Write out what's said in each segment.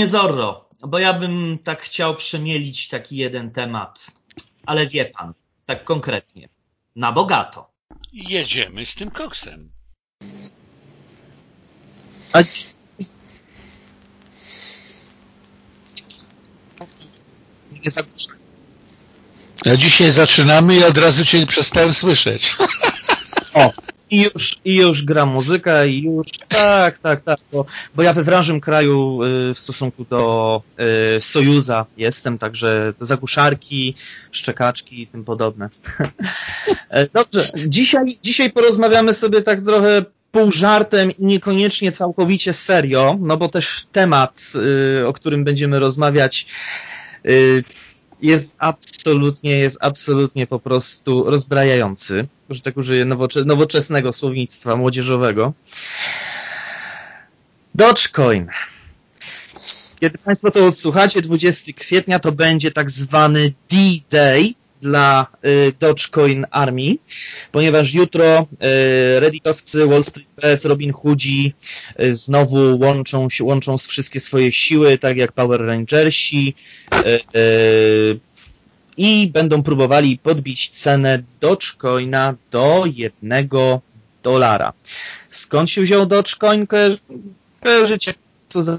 Panie Zorro, bo ja bym tak chciał przemielić taki jeden temat, ale wie pan, tak konkretnie, na bogato. Jedziemy z tym koksem. A nie zagłuszaj. A dzisiaj zaczynamy i od razu Cię przestałem słyszeć. O, i już, i już gra muzyka i już, tak, tak, tak, bo, bo ja we wrażym kraju y, w stosunku do y, Sojuza jestem, także zagłuszarki, szczekaczki i tym podobne. E, dobrze, dzisiaj, dzisiaj porozmawiamy sobie tak trochę pół żartem i niekoniecznie całkowicie serio, no bo też temat, y, o którym będziemy rozmawiać, jest absolutnie, jest absolutnie po prostu rozbrajający, że tak użyję nowocze nowoczesnego słownictwa młodzieżowego. Dogecoin. Kiedy Państwo to odsłuchacie, 20 kwietnia to będzie tak zwany D-Day dla y, Dogecoin Army, ponieważ jutro y, redditowcy, Wall Street Bets, Robin Hoodzi y, znowu łączą się, łączą wszystkie swoje siły, tak jak Power Rangersi i będą próbowali podbić cenę Dogecoina do jednego dolara. Skąd się wziął Dogecoin? Kojarzycie, co za,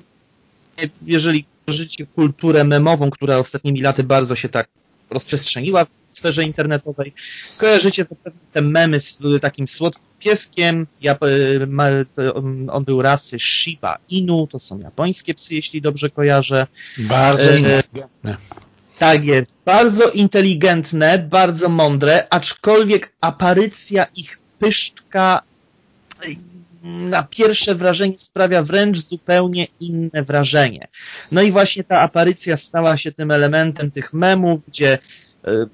jeżeli kojarzycie kulturę memową, która ostatnimi laty bardzo się tak rozprzestrzeniła w sferze internetowej. Kojarzycie zapewne te memy z takim słodkim pieskiem. Ja, e, on był rasy Shiba Inu, to są japońskie psy, jeśli dobrze kojarzę. Bardzo e, inteligentne. Tak jest. Bardzo inteligentne, bardzo mądre, aczkolwiek aparycja ich pyszczka na pierwsze wrażenie sprawia wręcz zupełnie inne wrażenie. No i właśnie ta aparycja stała się tym elementem tych memów, gdzie e,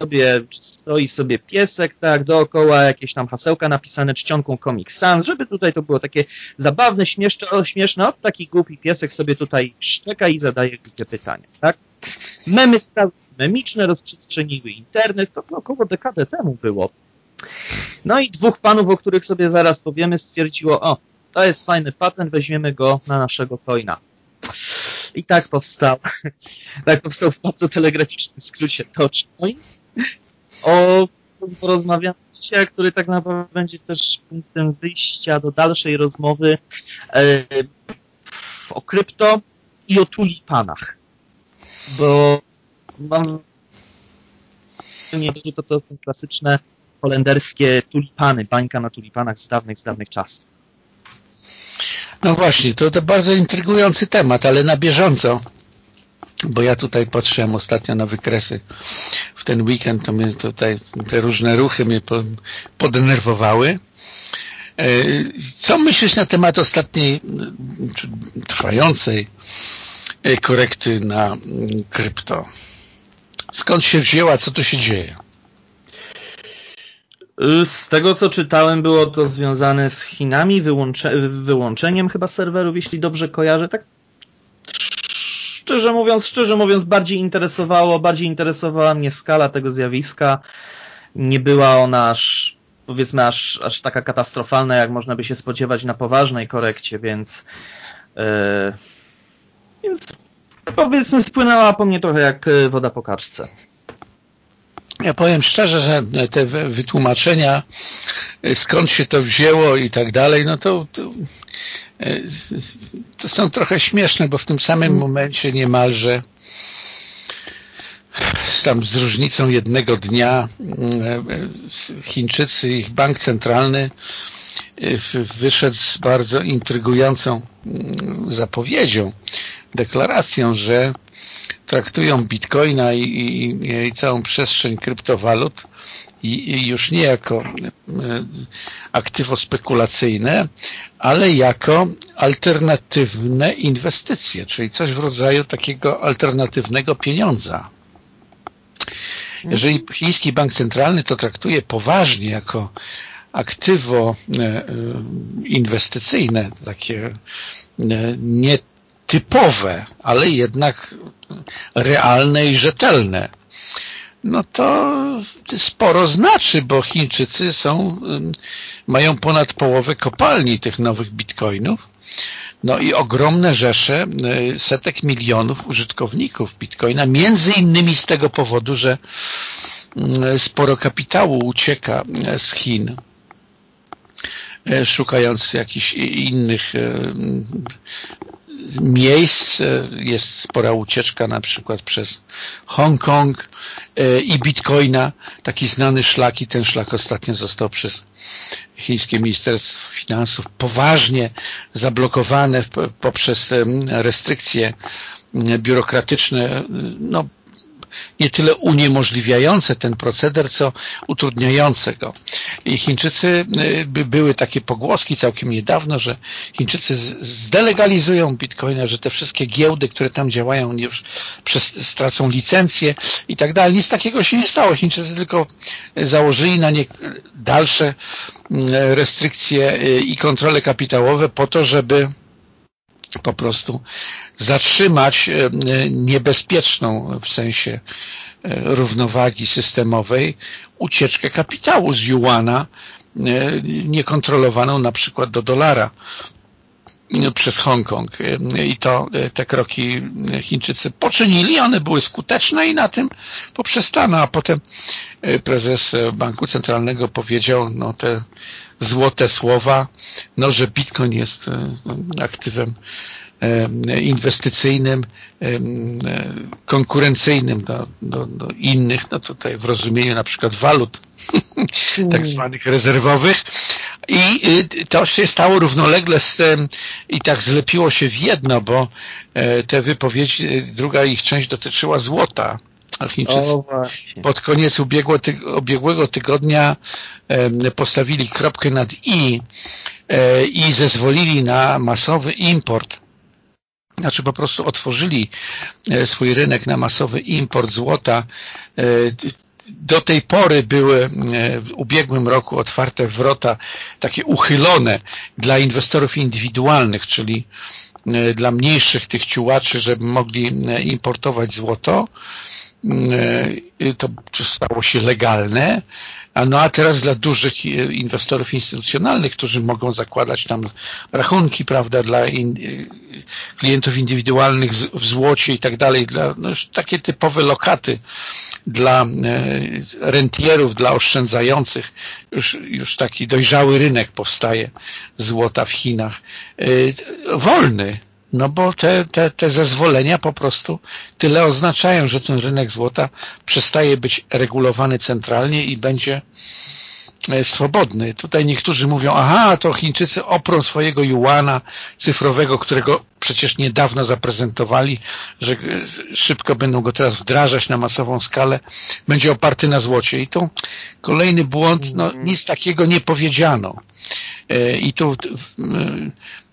sobie stoi sobie piesek, tak, dookoła jakieś tam hasełka napisane czcionką Comic Sans, żeby tutaj to było takie zabawne, śmieszne, o, śmieszne, o, taki głupi piesek sobie tutaj szczeka i zadaje głupie pytania, tak. Memy stały się memiczne, rozprzestrzeniły internet, to około dekadę temu było. No i dwóch panów, o których sobie zaraz powiemy, stwierdziło, o, to jest fajny patent, weźmiemy go na naszego coina. I tak powstał, tak powstał w bardzo telegraficznym skrócie Dogecoin. O porozmawiamy dzisiaj, który tak naprawdę będzie też punktem wyjścia do dalszej rozmowy e, o krypto i o tulipanach. Bo mam że to, to są klasyczne holenderskie tulipany, bańka na tulipanach z dawnych, z dawnych czasów. No właśnie, to, to bardzo intrygujący temat, ale na bieżąco, bo ja tutaj patrzyłem ostatnio na wykresy w ten weekend, to mnie tutaj te różne ruchy mnie podenerwowały. E, co myślisz na temat ostatniej trwającej e, korekty na krypto? Skąd się wzięła? Co tu się dzieje? Z tego co czytałem, było to związane z Chinami, wyłącze, wyłączeniem chyba serwerów, jeśli dobrze kojarzę. Tak szczerze mówiąc, szczerze mówiąc, bardziej interesowało, bardziej interesowała mnie skala tego zjawiska. Nie była ona aż, powiedzmy, aż, aż taka katastrofalna, jak można by się spodziewać na poważnej korekcie, więc, yy, więc powiedzmy, spłynęła po mnie trochę jak woda po kaczce. Ja powiem szczerze, że te wytłumaczenia, skąd się to wzięło i tak dalej, no to, to, to są trochę śmieszne, bo w tym samym mm. momencie niemalże tam z różnicą jednego dnia Chińczycy, ich bank centralny wyszedł z bardzo intrygującą zapowiedzią, deklaracją, że traktują bitcoina i, i, i całą przestrzeń kryptowalut i, i, już nie jako e, aktywo spekulacyjne, ale jako alternatywne inwestycje, czyli coś w rodzaju takiego alternatywnego pieniądza. Jeżeli chiński bank centralny to traktuje poważnie jako aktywo e, e, inwestycyjne, takie nie typowe, ale jednak realne i rzetelne, no to sporo znaczy, bo Chińczycy są, mają ponad połowę kopalni tych nowych bitcoinów, no i ogromne rzesze setek milionów użytkowników Bitcoina, między innymi z tego powodu, że sporo kapitału ucieka z Chin szukając jakichś innych miejsc. Jest spora ucieczka na przykład przez Hongkong e, i Bitcoina. Taki znany szlak i ten szlak ostatnio został przez chińskie Ministerstwo Finansów poważnie zablokowany poprzez restrykcje biurokratyczne no, nie tyle uniemożliwiające ten proceder, co utrudniające go. I Chińczycy, y, były takie pogłoski całkiem niedawno, że Chińczycy zdelegalizują bitcoina, że te wszystkie giełdy, które tam działają już przez, stracą licencję i tak dalej. Nic takiego się nie stało. Chińczycy tylko założyli na nie dalsze y, restrykcje y, i kontrole kapitałowe po to, żeby po prostu zatrzymać e, niebezpieczną w sensie e, równowagi systemowej ucieczkę kapitału z juana e, niekontrolowaną na przykład do dolara przez Hongkong. I to te kroki Chińczycy poczynili, one były skuteczne i na tym poprzestano, a potem prezes Banku Centralnego powiedział no te złote słowa, no że Bitcoin jest aktywem inwestycyjnym, konkurencyjnym do, do, do, innych, no tutaj w rozumieniu na przykład walut tak zwanych rezerwowych i y, to się stało równolegle z tym i tak zlepiło się w jedno, bo e, te wypowiedzi, y, druga ich część dotyczyła złota. Chińczycy pod koniec ubiegłego, ubiegłego tygodnia postawili kropkę nad i e, i zezwolili na masowy import znaczy po prostu otworzyli e, swój rynek na masowy import złota. E, do tej pory były e, w ubiegłym roku otwarte wrota takie uchylone dla inwestorów indywidualnych, czyli dla mniejszych tych ciułaczy, żeby mogli importować złoto. To stało się legalne no a teraz dla dużych e, inwestorów instytucjonalnych, którzy mogą zakładać tam rachunki, prawda, dla in, e, klientów indywidualnych w złocie i tak dalej, dla no już takie typowe lokaty dla e, rentierów, dla oszczędzających, już, już taki dojrzały rynek powstaje złota w Chinach. Wolny, no bo te, te, te zezwolenia po prostu tyle oznaczają, że ten rynek złota przestaje być regulowany centralnie i będzie swobodny. Tutaj niektórzy mówią, aha, to Chińczycy oprą swojego juana cyfrowego, którego przecież niedawno zaprezentowali, że e, szybko będą go teraz wdrażać na masową skalę, będzie oparty na złocie. I to kolejny błąd, no mhm. nic takiego nie powiedziano. E, I tu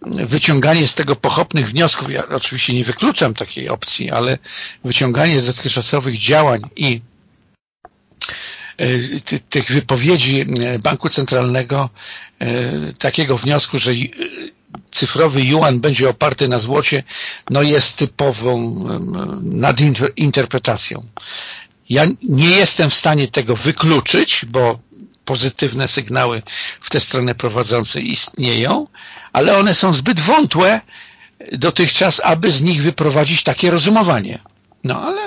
wyciąganie z tego pochopnych wniosków, ja oczywiście nie wykluczam takiej opcji, ale wyciąganie z dotychczasowych działań i e, tych wypowiedzi e, Banku Centralnego takiego wniosku, że cyfrowy yuan będzie oparty na złocie, no jest typową nadinterpretacją. Ja nie jestem w stanie tego wykluczyć, bo pozytywne sygnały w tę stronę prowadzące istnieją, ale one są zbyt wątłe dotychczas, aby z nich wyprowadzić takie rozumowanie. No ale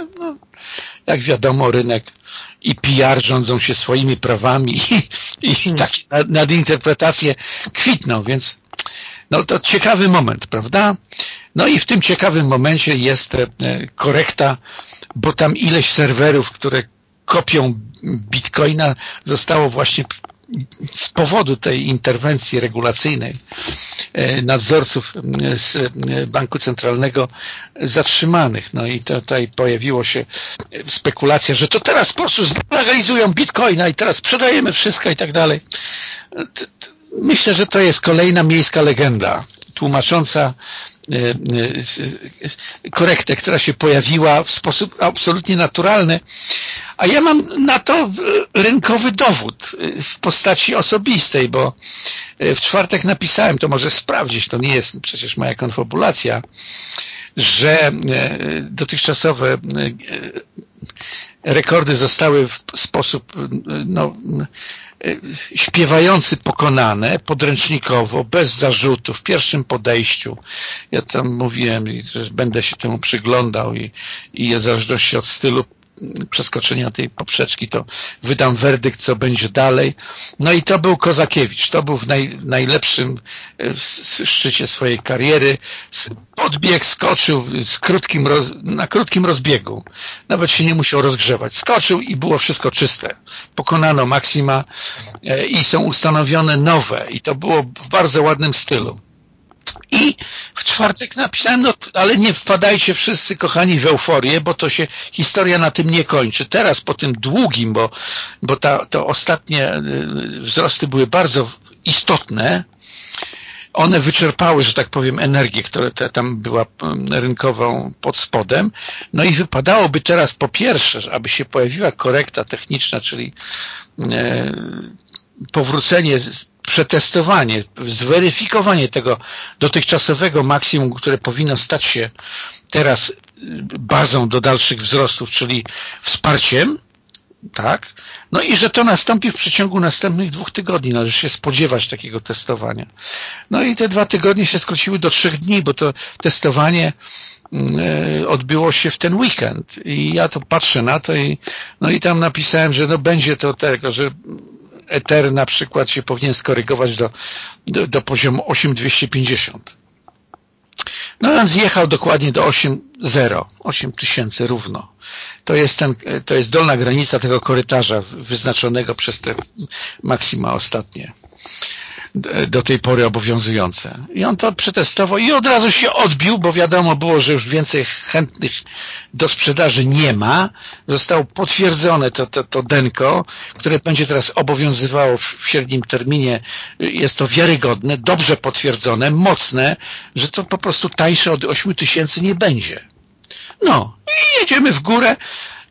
jak wiadomo rynek i PR rządzą się swoimi prawami i, i hmm. takie nadinterpretacje kwitną, więc no to ciekawy moment, prawda? No i w tym ciekawym momencie jest e, korekta, bo tam ileś serwerów, które kopią bitcoina zostało właśnie z powodu tej interwencji regulacyjnej e, nadzorców e, z e, Banku Centralnego zatrzymanych. No i tutaj pojawiło się spekulacja, że to teraz po prostu zlegalizują bitcoina i teraz sprzedajemy wszystko i tak dalej. Myślę, że to jest kolejna miejska legenda tłumacząca korektę, która się pojawiła w sposób absolutnie naturalny, a ja mam na to rynkowy dowód w postaci osobistej, bo w czwartek napisałem, to może sprawdzić, to nie jest przecież moja konfabulacja, że dotychczasowe rekordy zostały w sposób no, śpiewający pokonane, podręcznikowo, bez zarzutów, w pierwszym podejściu. Ja tam mówiłem, że będę się temu przyglądał i, i w zależności od stylu przeskoczenia tej poprzeczki, to wydam werdykt, co będzie dalej. No i to był Kozakiewicz. To był w naj, najlepszym e, szczycie swojej kariery. Podbieg, skoczył z krótkim roz, na krótkim rozbiegu. Nawet się nie musiał rozgrzewać. Skoczył i było wszystko czyste. Pokonano maksima e, i są ustanowione nowe. I to było w bardzo ładnym stylu. I w czwartek napisałem, no ale nie wpadajcie wszyscy kochani w euforię, bo to się historia na tym nie kończy. Teraz po tym długim, bo, bo ta, to ostatnie y, wzrosty były bardzo istotne, one wyczerpały, że tak powiem, energię, która tam była y, rynkową pod spodem. No i wypadałoby teraz po pierwsze, aby się pojawiła korekta techniczna, czyli y, powrócenie przetestowanie, zweryfikowanie tego dotychczasowego maksimum, które powinno stać się teraz bazą do dalszych wzrostów, czyli wsparciem, tak? No i że to nastąpi w przeciągu następnych dwóch tygodni. Należy się spodziewać takiego testowania. No i te dwa tygodnie się skróciły do trzech dni, bo to testowanie mm, odbyło się w ten weekend i ja to patrzę na to i no i tam napisałem, że no będzie to tego, że Ether na przykład się powinien skorygować do, do, do poziomu 8250. No on zjechał dokładnie do 8.0, 8000 równo. To jest, ten, to jest dolna granica tego korytarza wyznaczonego przez te maksima ostatnie do tej pory obowiązujące. I on to przetestował i od razu się odbił, bo wiadomo było, że już więcej chętnych do sprzedaży nie ma. Zostało potwierdzone to, to, to denko, które będzie teraz obowiązywało w, w średnim terminie. Jest to wiarygodne, dobrze potwierdzone, mocne, że to po prostu tańsze od 8 tysięcy nie będzie. No, i jedziemy w górę.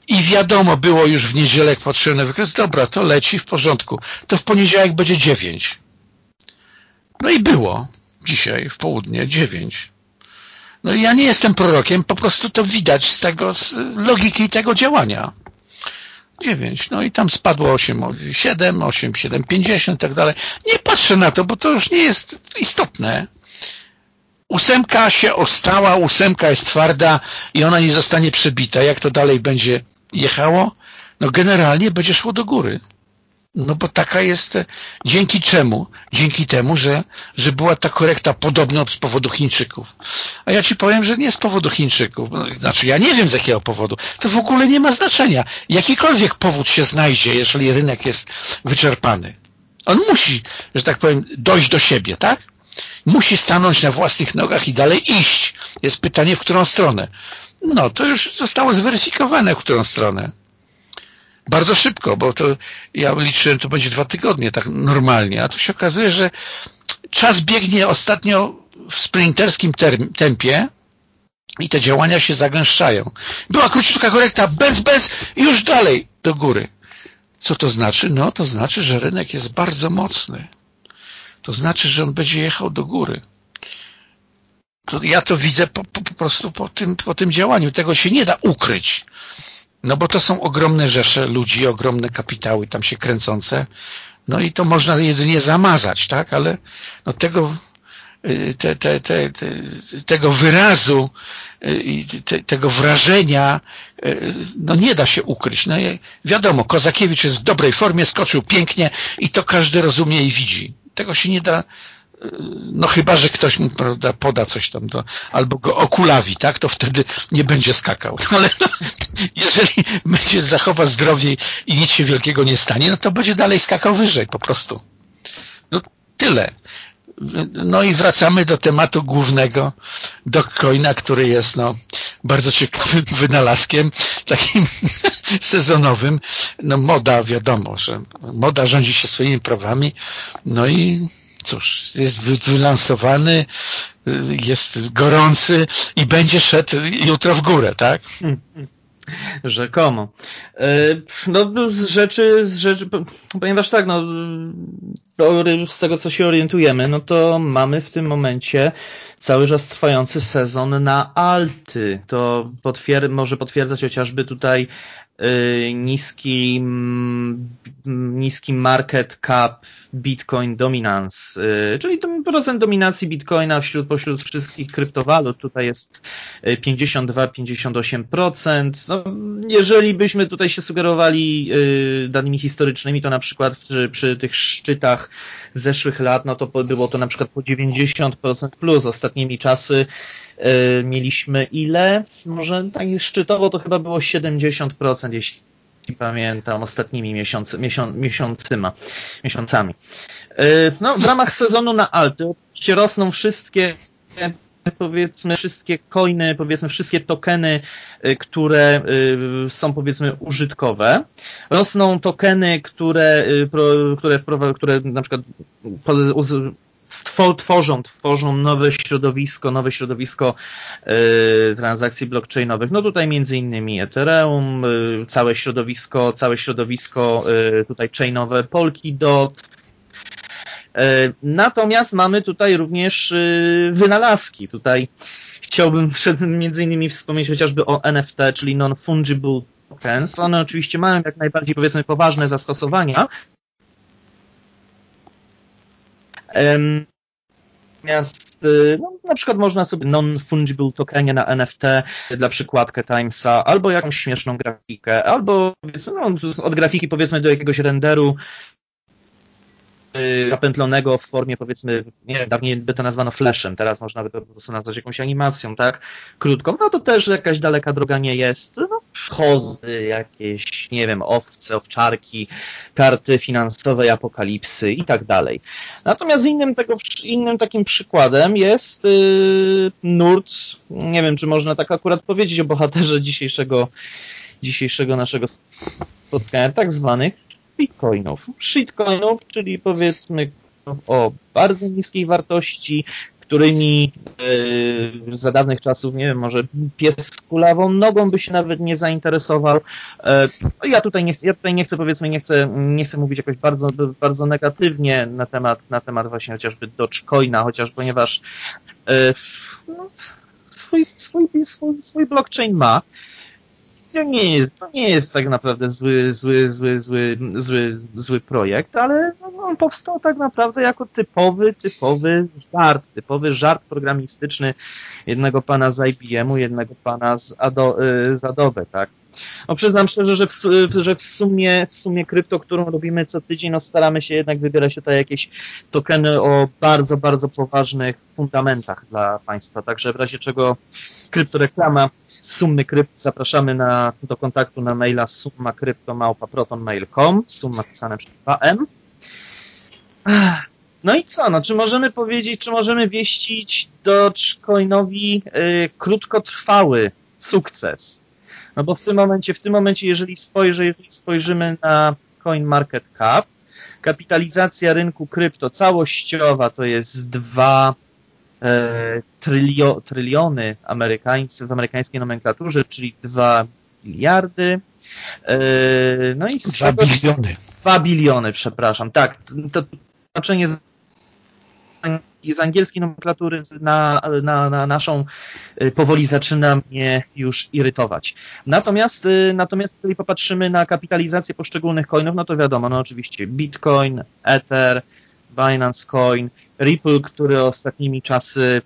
I wiadomo było już w niedzielę, jak patrzyłem na wykres, dobra, to leci w porządku. To w poniedziałek będzie 9. No i było dzisiaj w południe dziewięć. No i ja nie jestem prorokiem, po prostu to widać z tego, z logiki tego działania. 9. No i tam spadło 8, 7, 8, 7, 50 i tak dalej. Nie patrzę na to, bo to już nie jest istotne. Ósemka się ostała, ósemka jest twarda i ona nie zostanie przebita. Jak to dalej będzie jechało? No generalnie będzie szło do góry. No bo taka jest, dzięki czemu? Dzięki temu, że, że była ta korekta podobno z powodu Chińczyków. A ja Ci powiem, że nie z powodu Chińczyków. No, znaczy ja nie wiem z jakiego powodu. To w ogóle nie ma znaczenia. Jakikolwiek powód się znajdzie, jeżeli rynek jest wyczerpany. On musi, że tak powiem, dojść do siebie, tak? Musi stanąć na własnych nogach i dalej iść. Jest pytanie, w którą stronę. No, to już zostało zweryfikowane, w którą stronę bardzo szybko, bo to ja liczyłem, to będzie dwa tygodnie, tak normalnie, a tu się okazuje, że czas biegnie ostatnio w sprinterskim tempie i te działania się zagęszczają. Była króciutka korekta, bez, bez już dalej do góry. Co to znaczy? No, to znaczy, że rynek jest bardzo mocny. To znaczy, że on będzie jechał do góry. Ja to widzę po, po, po prostu po tym, po tym działaniu. Tego się nie da ukryć. No bo to są ogromne rzesze ludzi, ogromne kapitały tam się kręcące. No i to można jedynie zamazać, tak? Ale no tego, y, te, te, te, tego wyrazu y, i tego wrażenia y, no nie da się ukryć. No wiadomo, Kozakiewicz jest w dobrej formie, skoczył pięknie i to każdy rozumie i widzi. Tego się nie da no chyba, że ktoś mu prawda, poda coś tam, albo go okulawi, tak, to wtedy nie będzie skakał. Ale no, jeżeli będzie zachowa zdrowie i nic się wielkiego nie stanie, no to będzie dalej skakał wyżej po prostu. No tyle. No i wracamy do tematu głównego, do coina, który jest no, bardzo ciekawym wynalazkiem, takim sezonowym. No moda, wiadomo, że moda rządzi się swoimi prawami, no i cóż, jest wylansowany, jest gorący i będzie szedł jutro w górę, tak? Rzekomo. E, no z rzeczy, z rzeczy, ponieważ tak, no z tego co się orientujemy, no to mamy w tym momencie cały czas trwający sezon na alty. To potwier może potwierdzać chociażby tutaj y, niski, niski market cap Bitcoin dominance, y, czyli procent dominacji Bitcoina wśród, pośród wszystkich kryptowalut. Tutaj jest 52-58%. No, jeżeli byśmy tutaj się sugerowali danymi historycznymi, to na przykład przy, przy tych szczytach zeszłych lat, no to było to na przykład po 90% plus. Ostatnimi czasy Y, mieliśmy ile? Może tak szczytowo to chyba było 70%, jeśli pamiętam, ostatnimi miesiąc, miesiąc, miesiącami. Y, no, w ramach sezonu na alty oczywiście rosną wszystkie powiedzmy wszystkie coiny, powiedzmy wszystkie tokeny, y, które są powiedzmy użytkowe. Rosną tokeny, które, które, które na przykład tworzą, tworzą nowe środowisko, nowe środowisko y, transakcji blockchainowych. No tutaj między innymi Ethereum, y, całe środowisko, całe środowisko y, tutaj chainowe Polkadot, Natomiast mamy tutaj również wynalazki. Tutaj chciałbym między innymi wspomnieć chociażby o NFT, czyli non-fungible tokens. One oczywiście mają jak najbardziej powiedzmy poważne zastosowania, Natomiast y, no, na przykład można sobie non-fungible tokenie na NFT dla przykładkę Timesa, albo jakąś śmieszną grafikę, albo no, od grafiki powiedzmy do jakiegoś renderu zapętlonego w formie powiedzmy, nie wiem, dawniej by to nazwano flashem, teraz można by to po prostu nazwać jakąś animacją, tak? Krótką, no to też jakaś daleka droga nie jest. No, chozy, jakieś, nie wiem, owce, owczarki, karty finansowej apokalipsy i tak dalej. Natomiast innym, tego, innym takim przykładem jest yy, nurt, nie wiem, czy można tak akurat powiedzieć o bohaterze dzisiejszego, dzisiejszego naszego spotkania, tak zwanych bitcoinów. Shitcoinów, czyli powiedzmy o bardzo niskiej wartości, którymi yy, za dawnych czasów, nie wiem, może pies z kulawą nogą by się nawet nie zainteresował. Yy, ja tutaj nie chcę, ja tutaj nie chcę powiedzmy, nie chcę, nie chcę mówić jakoś bardzo, bardzo negatywnie na temat, na temat właśnie chociażby Dogecoina, chociaż ponieważ yy, no, swój, swój, swój, swój blockchain ma, to nie jest, to nie jest tak naprawdę zły, zły, zły, zły, zły, zły projekt, ale on powstał tak naprawdę jako typowy, typowy żart, typowy żart programistyczny jednego pana z IBM-u, jednego pana z, Ado, z Adobe, tak. No przyznam szczerze, że w, że w sumie, w sumie krypto, którą robimy co tydzień, no staramy się jednak wybierać tutaj jakieś tokeny o bardzo, bardzo poważnych fundamentach dla Państwa, także w razie czego kryptoreklama Summy Krypt zapraszamy na, do kontaktu na maila summakryptomałpa.protonmail.com summa pisane przez 2m. No i co? No, czy możemy powiedzieć, czy możemy wieścić Dogecoinowi y, krótkotrwały sukces? No bo w tym momencie, w tym momencie, jeżeli, spojrzy, jeżeli spojrzymy na Coin Market Cap, kapitalizacja rynku krypto całościowa to jest 2 E, trylio, tryliony amerykańscy, w amerykańskiej nomenklaturze, czyli 2 miliardy. E, no i 2 biliony. 2 biliony, przepraszam. Tak, to znaczenie z, z angielskiej nomenklatury na, na, na naszą e, powoli zaczyna mnie już irytować. Natomiast, natomiast jeżeli popatrzymy na kapitalizację poszczególnych coinów, no to wiadomo, no oczywiście Bitcoin, Ether, Binance Coin, Ripple, który ostatnimi czasy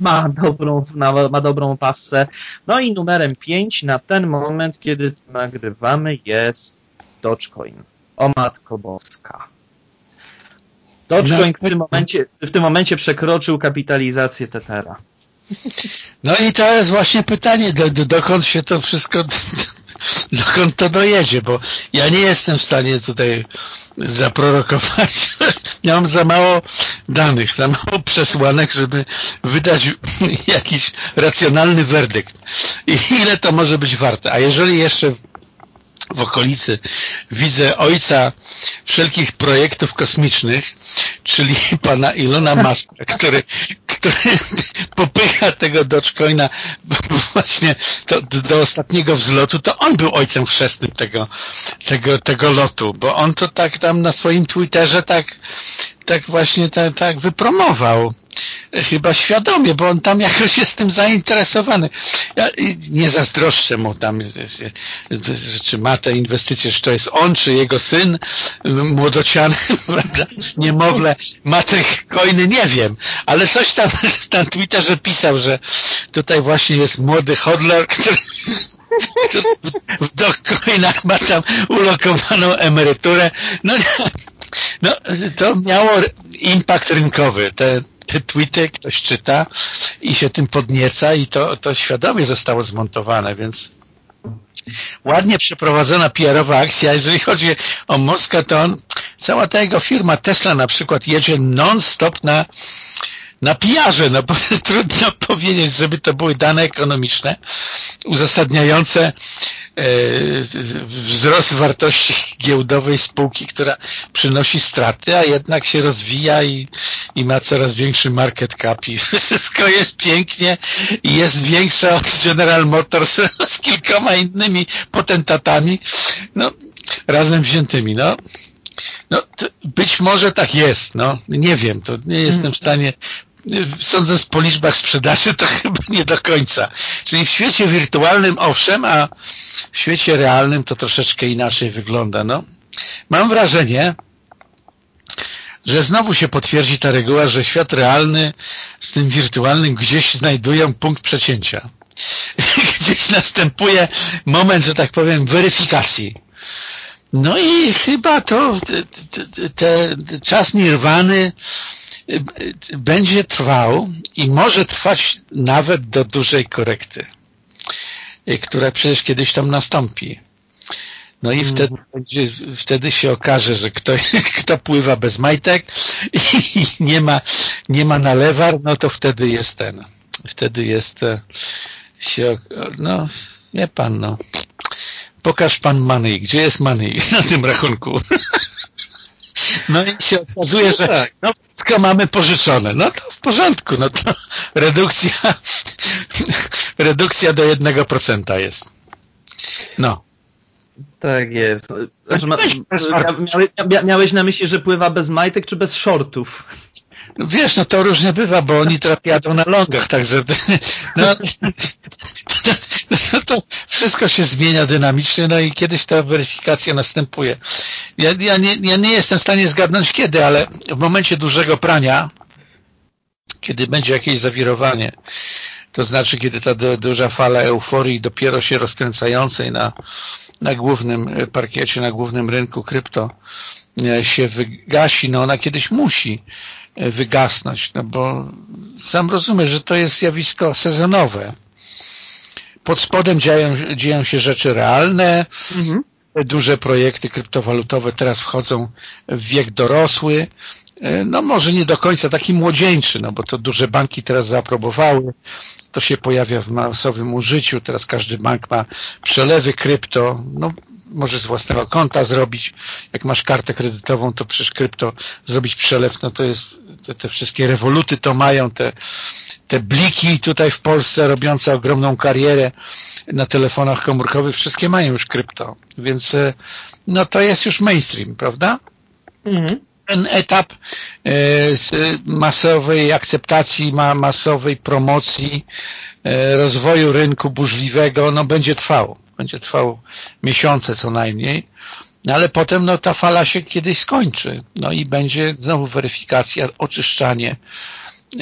ma dobrą, ma dobrą pasę. No i numerem 5 na ten moment, kiedy nagrywamy jest Dogecoin. O matko boska. Dogecoin w tym momencie, w tym momencie przekroczył kapitalizację Tethera. No i to jest właśnie pytanie, do, do, dokąd się to wszystko dokąd to dojedzie, bo ja nie jestem w stanie tutaj zaprorokować. Miałem za mało danych, za mało przesłanek, żeby wydać jakiś racjonalny werdykt. I ile to może być warte? A jeżeli jeszcze w okolicy widzę ojca wszelkich projektów kosmicznych, czyli pana Ilona Muska, który, który popycha tego Dogecoina właśnie do, do ostatniego wzlotu, to on był ojcem chrzestnym tego, tego, tego lotu, bo on to tak tam na swoim Twitterze tak, tak właśnie tak, tak wypromował. Chyba świadomie, bo on tam jakoś jest tym zainteresowany. Ja nie zazdroszczę mu tam, czy ma te inwestycje, czy to jest on, czy jego syn młodociany, prawda, niemowlę, ma te coiny, nie wiem, ale coś tam na Twitterze pisał, że tutaj właśnie jest młody hodler, który w docoinach ma tam ulokowaną emeryturę. No, no, to miało impact rynkowy. Te, te tweety ktoś czyta i się tym podnieca i to, to świadomie zostało zmontowane, więc ładnie przeprowadzona PR-owa akcja. Jeżeli chodzi o Moskę, to on, cała ta jego firma Tesla na przykład jedzie non-stop na na pijarze, no bo trudno powiedzieć, żeby to były dane ekonomiczne uzasadniające wzrost wartości giełdowej spółki, która przynosi straty, a jednak się rozwija i, i ma coraz większy market cap i wszystko jest pięknie i jest większa od General Motors z kilkoma innymi potentatami, no razem wziętymi, no. No, być może tak jest, no, nie wiem, to nie jestem w stanie sądząc po liczbach sprzedaży, to chyba nie do końca. Czyli w świecie wirtualnym owszem, a w świecie realnym to troszeczkę inaczej wygląda. No. Mam wrażenie, że znowu się potwierdzi ta reguła, że świat realny z tym wirtualnym gdzieś znajdują punkt przecięcia. gdzieś następuje moment, że tak powiem, weryfikacji. No i chyba to te, te, te czas nirwany będzie trwał i może trwać nawet do dużej korekty, która przecież kiedyś tam nastąpi. No i wtedy, mhm. będzie, wtedy się okaże, że kto, kto pływa bez majtek i nie ma, nie ma na lewar, no to wtedy jest ten. Wtedy jest e, się, no, nie pan, no. Pokaż pan money. Gdzie jest money na tym rachunku? No i się okazuje, że tak. no, wszystko mamy pożyczone. No to w porządku, no to redukcja redukcja do jednego procenta jest. No. Tak jest. Znaczy, ma, miałeś na myśli, że pływa bez majtek czy bez shortów? No wiesz, no to różnie bywa, bo oni teraz jadą na longach, także no, no to wszystko się zmienia dynamicznie, no i kiedyś ta weryfikacja następuje. Ja, ja, nie, ja nie jestem w stanie zgadnąć kiedy, ale w momencie dużego prania, kiedy będzie jakieś zawirowanie, to znaczy kiedy ta duża fala euforii dopiero się rozkręcającej na, na głównym parkiecie, na głównym rynku krypto się wygasi, no ona kiedyś musi e, wygasnąć, no bo sam rozumiem, że to jest zjawisko sezonowe. Pod spodem dzieją, dzieją się rzeczy realne, mhm. duże projekty kryptowalutowe teraz wchodzą w wiek dorosły, e, no może nie do końca taki młodzieńczy, no bo to duże banki teraz zaaprobowały, to się pojawia w masowym użyciu, teraz każdy bank ma przelewy krypto, no możesz z własnego konta zrobić, jak masz kartę kredytową, to przecież krypto zrobić przelew, no to jest, te, te wszystkie rewoluty to mają, te te bliki tutaj w Polsce robiące ogromną karierę na telefonach komórkowych, wszystkie mają już krypto, więc e, no to jest już mainstream, prawda? Mhm. Ten etap e, masowej akceptacji, masowej promocji, e, rozwoju rynku burzliwego, no będzie trwał. Będzie trwał miesiące co najmniej, no ale potem no, ta fala się kiedyś skończy. No i będzie znowu weryfikacja, oczyszczanie,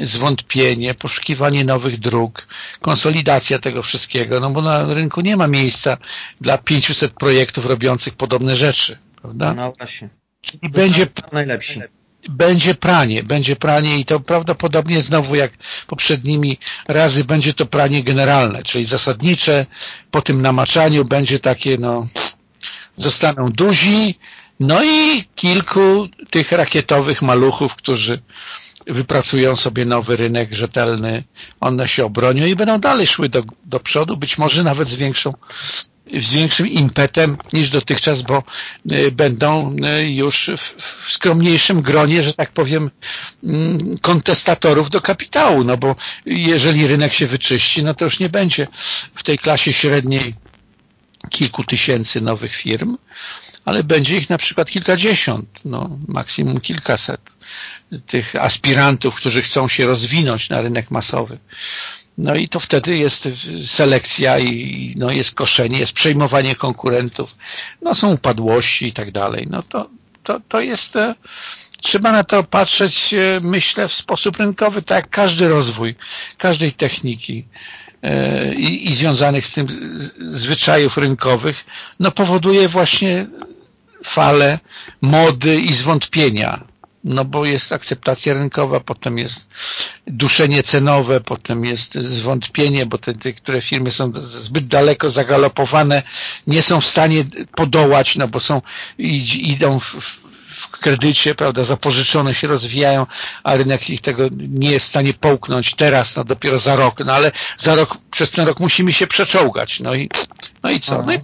zwątpienie, poszukiwanie nowych dróg, konsolidacja tego wszystkiego, no bo na rynku nie ma miejsca dla 500 projektów robiących podobne rzeczy, prawda? No właśnie. Czyli będzie, najlepsi. Będzie pranie, będzie pranie i to prawdopodobnie znowu jak poprzednimi razy będzie to pranie generalne, czyli zasadnicze, po tym namaczaniu będzie takie, no, zostaną duzi, no i kilku tych rakietowych maluchów, którzy wypracują sobie nowy rynek rzetelny, one się obronią i będą dalej szły do, do przodu, być może nawet z większą z większym impetem niż dotychczas, bo y, będą y, już w skromniejszym gronie, że tak powiem, mm, kontestatorów do kapitału, no bo jeżeli rynek się wyczyści, no to już nie będzie w tej klasie średniej kilku tysięcy nowych firm, ale będzie ich na przykład kilkadziesiąt, no maksimum kilkaset. tych aspirantów, którzy chcą się rozwinąć na rynek masowy. No i to wtedy jest selekcja i no jest koszenie, jest przejmowanie konkurentów, no są upadłości i tak dalej. No to, to, to jest, e, trzeba na to patrzeć, e, myślę, w sposób rynkowy, tak jak każdy rozwój, każdej techniki e, i, i związanych z tym zwyczajów rynkowych, no powoduje właśnie falę mody i zwątpienia no bo jest akceptacja rynkowa, potem jest duszenie cenowe, potem jest zwątpienie, bo te, te które firmy są zbyt daleko zagalopowane, nie są w stanie podołać, no bo są idą w, w kredycie, prawda, zapożyczone się rozwijają, a rynek ich tego nie jest w stanie połknąć teraz, no dopiero za rok, no ale za rok, przez ten rok musimy się przeczołgać, no i, no i co? No i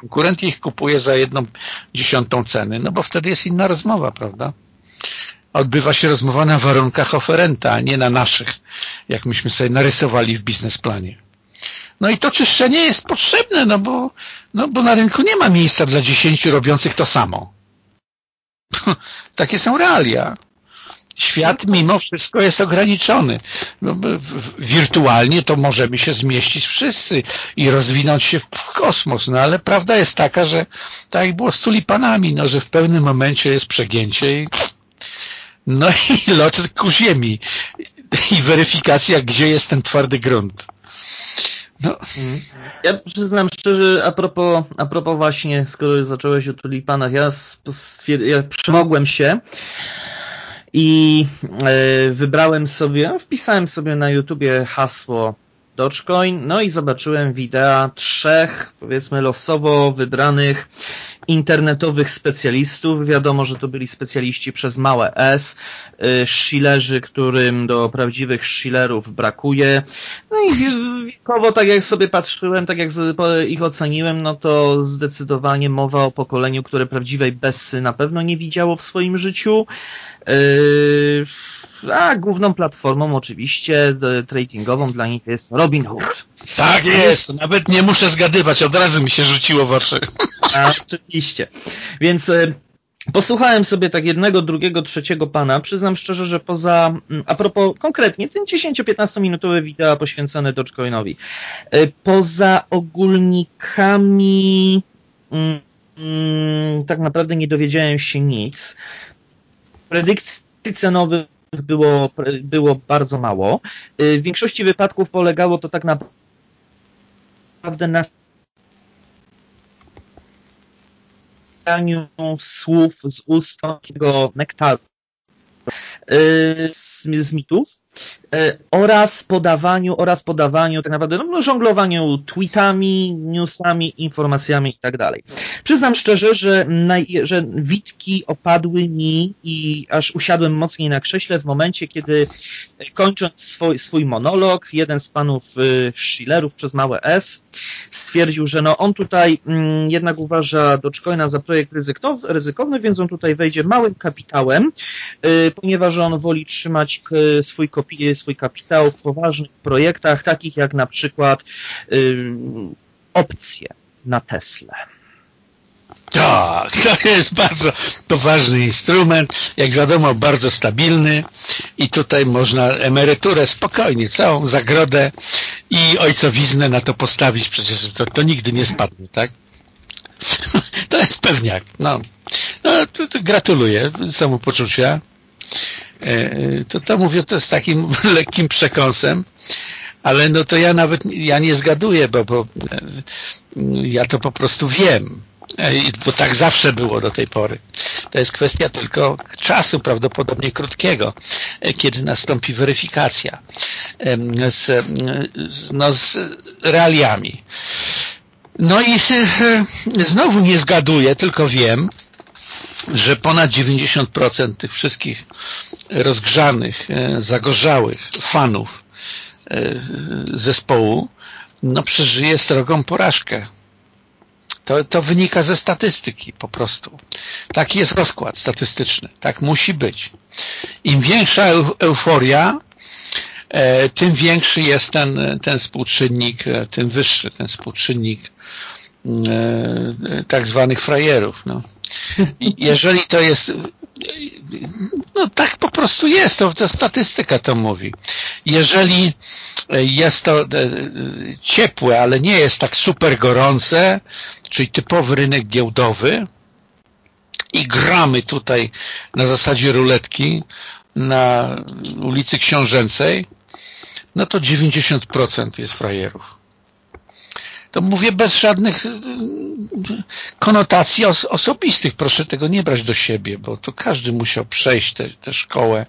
konkurent ich kupuje za jedną dziesiątą ceny, no bo wtedy jest inna rozmowa, prawda? Odbywa się rozmowa na warunkach oferenta, a nie na naszych, jak myśmy sobie narysowali w biznesplanie. No i to czyszczenie jest potrzebne, no bo, no bo na rynku nie ma miejsca dla dziesięciu robiących to samo. Takie są realia. Świat mimo wszystko jest ograniczony. No, wirtualnie to możemy się zmieścić wszyscy i rozwinąć się w kosmos, no ale prawda jest taka, że tak jak było z tulipanami, no, że w pewnym momencie jest przegięcie i no i lot ku ziemi i weryfikacja, gdzie jest ten twardy grunt. No. Ja przyznam szczerze, a propos, a propos właśnie, skoro zacząłeś o tulipanach, ja, ja przemogłem się i e, wybrałem sobie, wpisałem sobie na YouTubie hasło Dogecoin, no i zobaczyłem wideo trzech, powiedzmy losowo wybranych internetowych specjalistów. Wiadomo, że to byli specjaliści przez małe S, y, Schillerzy, którym do prawdziwych Schillerów brakuje. No i wiekowo, tak jak sobie patrzyłem, tak jak ich oceniłem, no to zdecydowanie mowa o pokoleniu, które prawdziwej Bessy na pewno nie widziało w swoim życiu. Yy, a główną platformą oczywiście tradingową dla nich jest Robinhood. Tak jest, nawet nie muszę zgadywać, od razu mi się rzuciło w oczy. A, oczywiście. Więc e, Posłuchałem sobie tak jednego, drugiego, trzeciego pana. Przyznam szczerze, że poza, mm, a propos konkretnie, ten 10-15 minutowy wideo poświęcony Dogecoinowi, e, poza ogólnikami mm, mm, tak naprawdę nie dowiedziałem się nic. Predykcji cenowych było, było bardzo mało. Y, w większości wypadków polegało to tak naprawdę na słów z ust takiego nektaru y, z, z mitów, E, oraz podawaniu, oraz podawaniu tak naprawdę, no, żonglowaniu tweetami, newsami, informacjami i tak dalej. Przyznam szczerze, że, naj, że witki opadły mi i aż usiadłem mocniej na krześle w momencie, kiedy kończąc swój, swój monolog, jeden z panów y, Schillerów przez małe S stwierdził, że no on tutaj mm, jednak uważa Dogecoina za projekt ryzykowny, więc on tutaj wejdzie małym kapitałem, y, ponieważ on woli trzymać swój swój kapitał w poważnych projektach, takich jak na przykład yy, opcje na Tesla. Tak, to jest bardzo poważny instrument, jak wiadomo bardzo stabilny i tutaj można emeryturę spokojnie, całą zagrodę i ojcowiznę na to postawić, przecież to, to nigdy nie spadnie, tak? To jest pewniak, no. no to, to gratuluję samopoczucia E, to to mówię to z takim lekkim przekąsem, ale no to ja nawet ja nie zgaduję, bo, bo e, ja to po prostu wiem, bo tak zawsze było do tej pory. To jest kwestia tylko czasu, prawdopodobnie krótkiego, kiedy nastąpi weryfikacja z, no, z realiami. No i znowu nie zgaduję, tylko wiem, że ponad 90% tych wszystkich rozgrzanych, e, zagorzałych fanów e, zespołu no, przeżyje srogą porażkę. To, to wynika ze statystyki po prostu. Taki jest rozkład statystyczny. Tak musi być. Im większa euforia, e, tym większy jest ten, ten współczynnik, tym wyższy ten współczynnik tak zwanych frajerów. No. Jeżeli to jest no tak po prostu jest, to, to statystyka to mówi. Jeżeli jest to ciepłe, ale nie jest tak super gorące, czyli typowy rynek giełdowy i gramy tutaj na zasadzie ruletki na ulicy Książęcej, no to 90% jest frajerów. To mówię bez żadnych y, konotacji os osobistych. Proszę tego nie brać do siebie, bo to każdy musiał przejść tę szkołę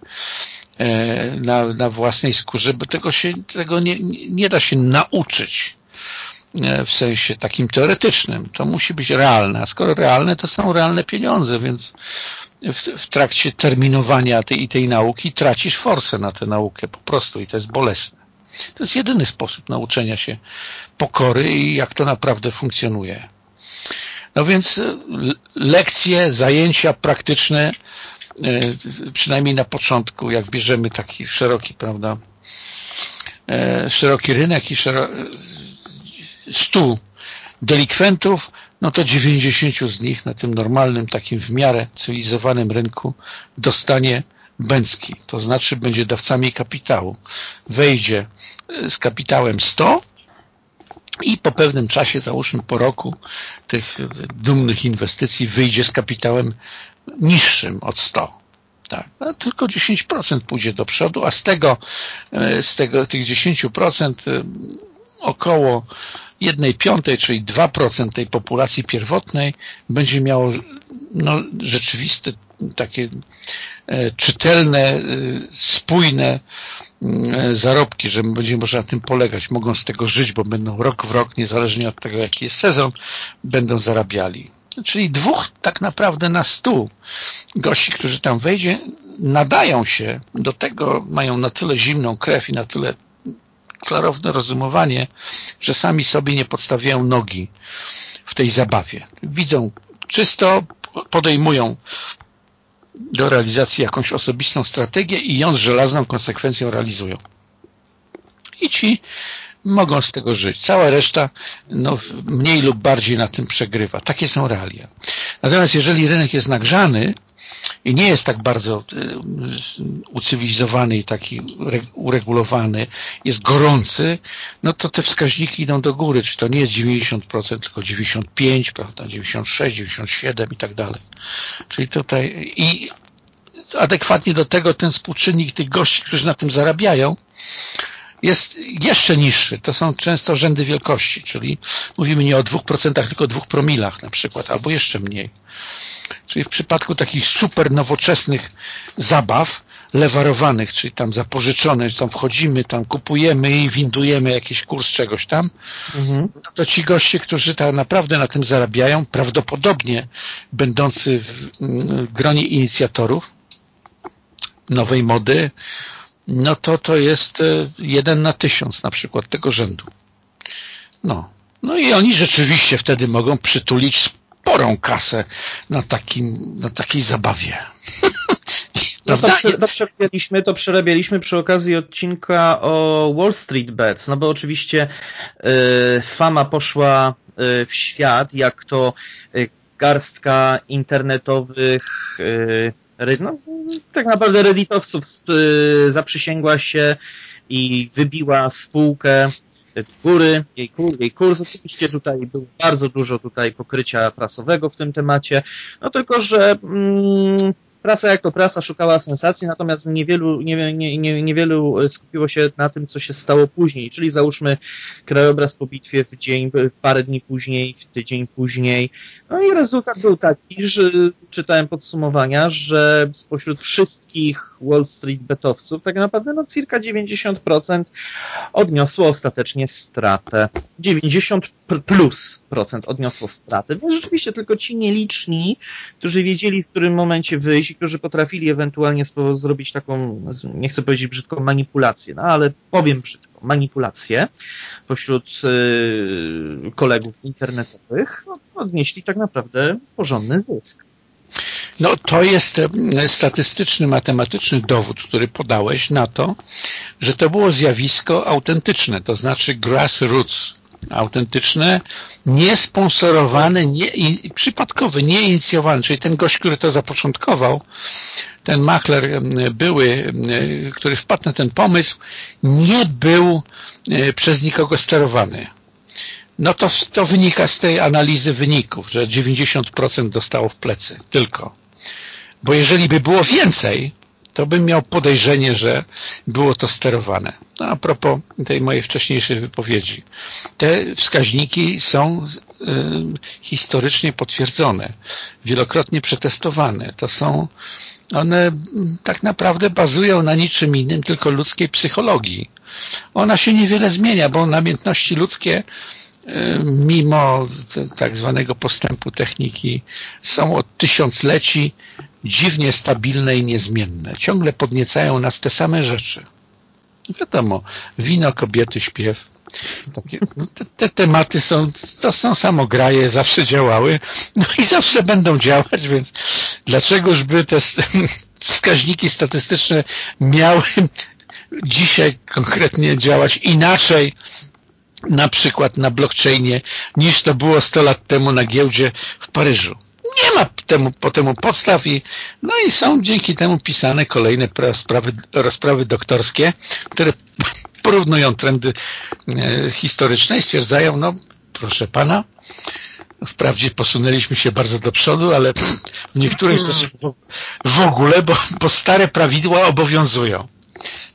e, na, na własnej skórze, bo tego, się, tego nie, nie da się nauczyć w sensie takim teoretycznym. To musi być realne, a skoro realne, to są realne pieniądze, więc w, w trakcie terminowania tej, tej nauki tracisz forsę na tę naukę po prostu i to jest bolesne. To jest jedyny sposób nauczenia się pokory i jak to naprawdę funkcjonuje. No więc e, lekcje, zajęcia praktyczne, e, przynajmniej na początku, jak bierzemy taki szeroki, prawda, e, szeroki rynek i stu delikwentów, no to 90 z nich na tym normalnym, takim w miarę cywilizowanym rynku dostanie bęcki, to znaczy będzie dawcami kapitału. Wejdzie z kapitałem 100 i po pewnym czasie, załóżmy po roku tych dumnych inwestycji wyjdzie z kapitałem niższym od 100. Tak, no, tylko 10% pójdzie do przodu, a z tego, z tego tych 10% około 1 piątej, czyli 2% tej populacji pierwotnej będzie miało no, rzeczywiste, takie e, czytelne, e, spójne e, zarobki, że będzie można na tym polegać. Mogą z tego żyć, bo będą rok w rok, niezależnie od tego, jaki jest sezon, będą zarabiali. Czyli dwóch tak naprawdę na stu gości, którzy tam wejdzie, nadają się do tego, mają na tyle zimną krew i na tyle klarowne rozumowanie, że sami sobie nie podstawiają nogi w tej zabawie. Widzą czysto, podejmują do realizacji jakąś osobistą strategię i ją z żelazną konsekwencją realizują. I ci mogą z tego żyć. Cała reszta no, mniej lub bardziej na tym przegrywa. Takie są realia. Natomiast jeżeli rynek jest nagrzany, i nie jest tak bardzo y, ucywilizowany i taki uregulowany, jest gorący, no to te wskaźniki idą do góry, czy to nie jest 90%, tylko 95%, prawda, 96, 97 i tak dalej. Czyli tutaj i adekwatnie do tego ten współczynnik tych gości, którzy na tym zarabiają, jest jeszcze niższy. To są często rzędy wielkości, czyli mówimy nie o 2%, tylko o 2 promilach na przykład, albo jeszcze mniej. Czyli w przypadku takich super nowoczesnych zabaw, lewarowanych, czyli tam zapożyczone, tam wchodzimy, tam kupujemy i windujemy jakiś kurs czegoś tam, mhm. to ci goście, którzy tak naprawdę na tym zarabiają, prawdopodobnie będący w gronie inicjatorów nowej mody, no to to jest e, jeden na tysiąc na przykład tego rzędu. No. No i oni rzeczywiście wtedy mogą przytulić sporą kasę na, takim, na takiej zabawie. No to, przy, to, przerabialiśmy, to przerabialiśmy przy okazji odcinka o Wall Street Bets, no bo oczywiście y, fama poszła y, w świat, jak to y, garstka internetowych y, no, tak naprawdę redditowców zaprzysięgła się i wybiła spółkę góry, jej, kur, jej kurs. Oczywiście tutaj było bardzo dużo tutaj pokrycia prasowego w tym temacie, no tylko, że mm, prasa jak to prasa szukała sensacji, natomiast niewielu, nie, nie, nie, niewielu skupiło się na tym, co się stało później, czyli załóżmy krajobraz po bitwie w dzień, parę dni później, w tydzień później. No i rezultat był taki, że czytałem podsumowania, że spośród wszystkich Wall Street betowców tak naprawdę no cirka 90% odniosło ostatecznie stratę. 90 plus procent odniosło stratę. Więc rzeczywiście tylko ci nieliczni, którzy wiedzieli w którym momencie wyjść ci, którzy potrafili ewentualnie zrobić taką, nie chcę powiedzieć brzydką manipulację, no ale powiem brzydko, manipulację pośród y, kolegów internetowych, no, odnieśli tak naprawdę porządny zysk. No to jest e, statystyczny, matematyczny dowód, który podałeś na to, że to było zjawisko autentyczne, to znaczy grassroots, autentyczne, niesponsorowane, nie, przypadkowe, nieinicjowane, czyli ten gość, który to zapoczątkował, ten makler były, który wpadł na ten pomysł, nie był e, przez nikogo sterowany. No to, to wynika z tej analizy wyników, że 90% dostało w plecy, tylko. Bo jeżeli by było więcej, to bym miał podejrzenie, że było to sterowane. No, a propos tej mojej wcześniejszej wypowiedzi. Te wskaźniki są y, historycznie potwierdzone, wielokrotnie przetestowane. To są, one tak naprawdę bazują na niczym innym, tylko ludzkiej psychologii. Ona się niewiele zmienia, bo namiętności ludzkie mimo tak zwanego postępu techniki są od tysiącleci dziwnie stabilne i niezmienne. Ciągle podniecają nas te same rzeczy. Wiadomo, wino, kobiety, śpiew. Takie, te, te, tematy są, to są samograje, zawsze działały, no i zawsze będą działać, więc dlaczegoż by te wskaźniki statystyczne miały dzisiaj konkretnie działać inaczej na przykład na blockchainie niż to było 100 lat temu na giełdzie w Paryżu. Nie ma temu, po temu podstaw i, no i są dzięki temu pisane kolejne rozprawy, rozprawy doktorskie, które porównują trendy e, historyczne i stwierdzają, no proszę pana, wprawdzie posunęliśmy się bardzo do przodu, ale w niektórych rzeczach w ogóle, bo, bo stare prawidła obowiązują.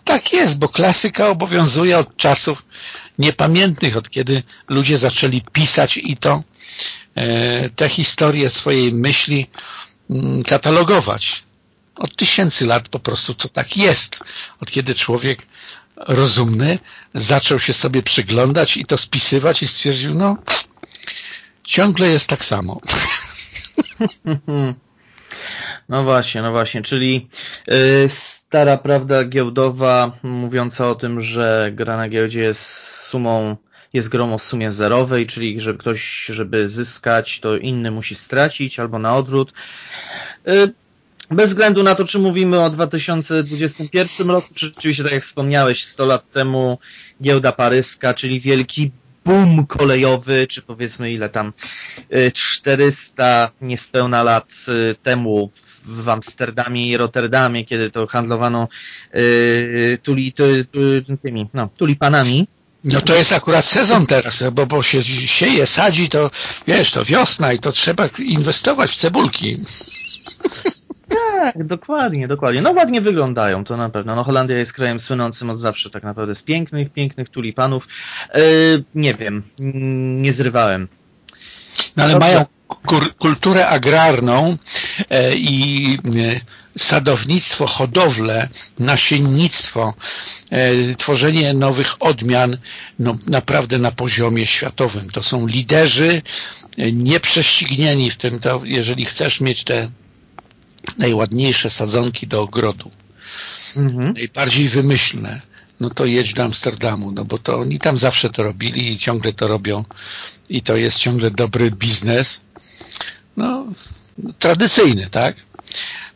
Tak jest, bo klasyka obowiązuje od czasów niepamiętnych, od kiedy ludzie zaczęli pisać i to e, te historie swojej myśli mm, katalogować. Od tysięcy lat po prostu to tak jest. Od kiedy człowiek rozumny zaczął się sobie przyglądać i to spisywać i stwierdził, no ciągle jest tak samo. No właśnie, no właśnie, czyli yy, stara prawda giełdowa mówiąca o tym, że gra na giełdzie jest sumą, jest grą o sumie zerowej, czyli że ktoś, żeby zyskać, to inny musi stracić, albo na odwrót. Yy, bez względu na to, czy mówimy o 2021 roku, czy rzeczywiście, tak jak wspomniałeś, 100 lat temu giełda paryska, czyli wielki boom kolejowy, czy powiedzmy ile tam 400 y, niespełna lat y, temu w Amsterdamie i Rotterdamie, kiedy to handlowano yy, tuli, tymi, no, tulipanami. No to jest akurat sezon teraz, bo, bo się sieje, sadzi, to wiesz, to wiosna i to trzeba inwestować w cebulki. Tak, dokładnie, dokładnie. No ładnie wyglądają, to na pewno. No Holandia jest krajem słynącym od zawsze tak naprawdę z pięknych, pięknych tulipanów. Yy, nie wiem, nie zrywałem. No ale Dobrze. mają kulturę agrarną e, i e, sadownictwo, hodowlę, nasiennictwo, e, tworzenie nowych odmian no, naprawdę na poziomie światowym. To są liderzy nieprześcignieni w tym, to jeżeli chcesz mieć te najładniejsze sadzonki do ogrodu, mhm. najbardziej wymyślne, no to jedź do Amsterdamu, no bo to oni tam zawsze to robili i ciągle to robią i to jest ciągle dobry biznes, no tradycyjny, tak?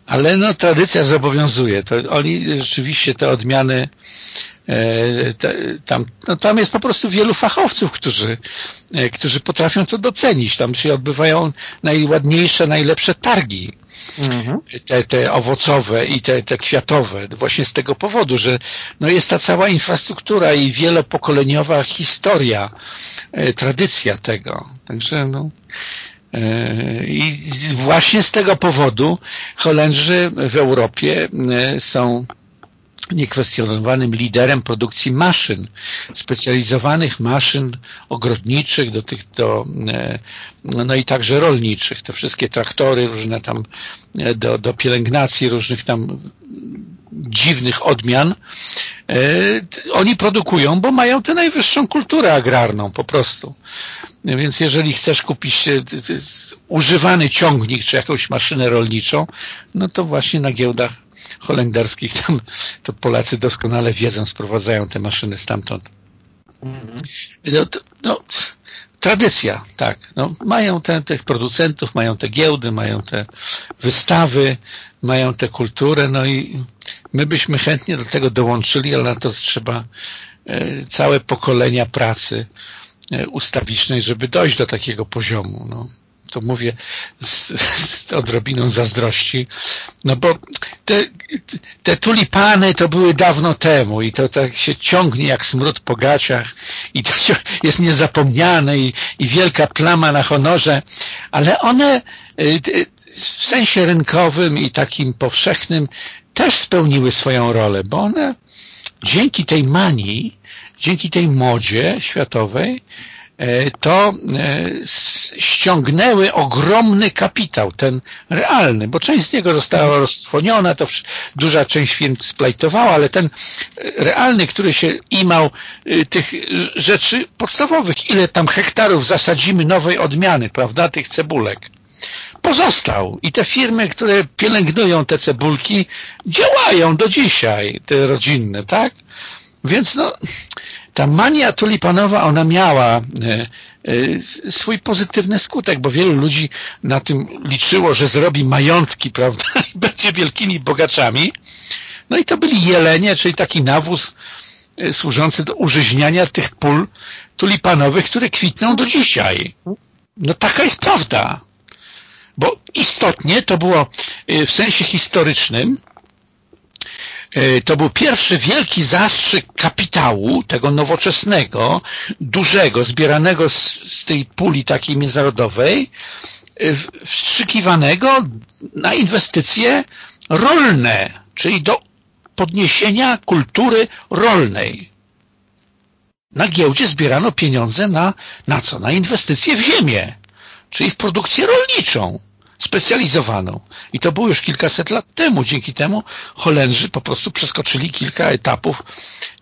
Ale no tradycja zobowiązuje. To oni rzeczywiście te odmiany e, te, tam, no, tam jest po prostu wielu fachowców, którzy, e, którzy potrafią to docenić. Tam się odbywają najładniejsze, najlepsze targi mhm. te, te owocowe i te, te kwiatowe, właśnie z tego powodu, że no jest ta cała infrastruktura i wielopokoleniowa historia, e, tradycja tego. Także no, i właśnie z tego powodu Holendrzy w Europie e, są niekwestionowanym liderem produkcji maszyn, specjalizowanych maszyn ogrodniczych, do tych, do, e, no i także rolniczych, te wszystkie traktory różne tam e, do, do pielęgnacji różnych tam dziwnych odmian, e, oni produkują, bo mają tę najwyższą kulturę agrarną po prostu. Więc jeżeli chcesz kupić używany ciągnik czy jakąś maszynę rolniczą, no to właśnie na giełdach holenderskich, tam to Polacy doskonale wiedzą, sprowadzają te maszyny stamtąd. Mhm. No, no, tradycja, tak. No, mają te, tych producentów, mają te giełdy, mają te wystawy, mają tę kulturę, no i my byśmy chętnie do tego dołączyli, ale na to trzeba e, całe pokolenia pracy ustawicznej, żeby dojść do takiego poziomu. No to mówię z, z odrobiną zazdrości, no bo te, te tulipany to były dawno temu i to tak się ciągnie jak smród po gaciach i to jest niezapomniane i, i wielka plama na honorze, ale one y, w sensie rynkowym i takim powszechnym też spełniły swoją rolę, bo one dzięki tej manii, dzięki tej modzie światowej E, to e, ściągnęły ogromny kapitał, ten realny, bo część z niego została roztrwoniona, to duża część firm splajtowała, ale ten realny, który się imał e, tych rzeczy podstawowych, ile tam hektarów zasadzimy nowej odmiany, prawda, tych cebulek, pozostał i te firmy, które pielęgnują te cebulki działają do dzisiaj, te rodzinne, tak? Więc no, ta mania tulipanowa, ona miała e, e, swój pozytywny skutek, bo wielu ludzi na tym liczyło, że zrobi majątki, prawda, i będzie wielkimi bogaczami. No i to byli jelenie, czyli taki nawóz e, służący do użyźniania tych pól tulipanowych, które kwitną do dzisiaj. No taka jest prawda. Bo istotnie to było w sensie historycznym E, to był pierwszy wielki zastrzyk kapitału, tego nowoczesnego, dużego, zbieranego z, z tej puli takiej międzynarodowej, e, wstrzykiwanego na inwestycje rolne, czyli do podniesienia kultury rolnej. Na giełdzie zbierano pieniądze na, na co? Na inwestycje w ziemię, czyli w produkcję rolniczą specjalizowaną. I to było już kilkaset lat temu. Dzięki temu Holendrzy po prostu przeskoczyli kilka etapów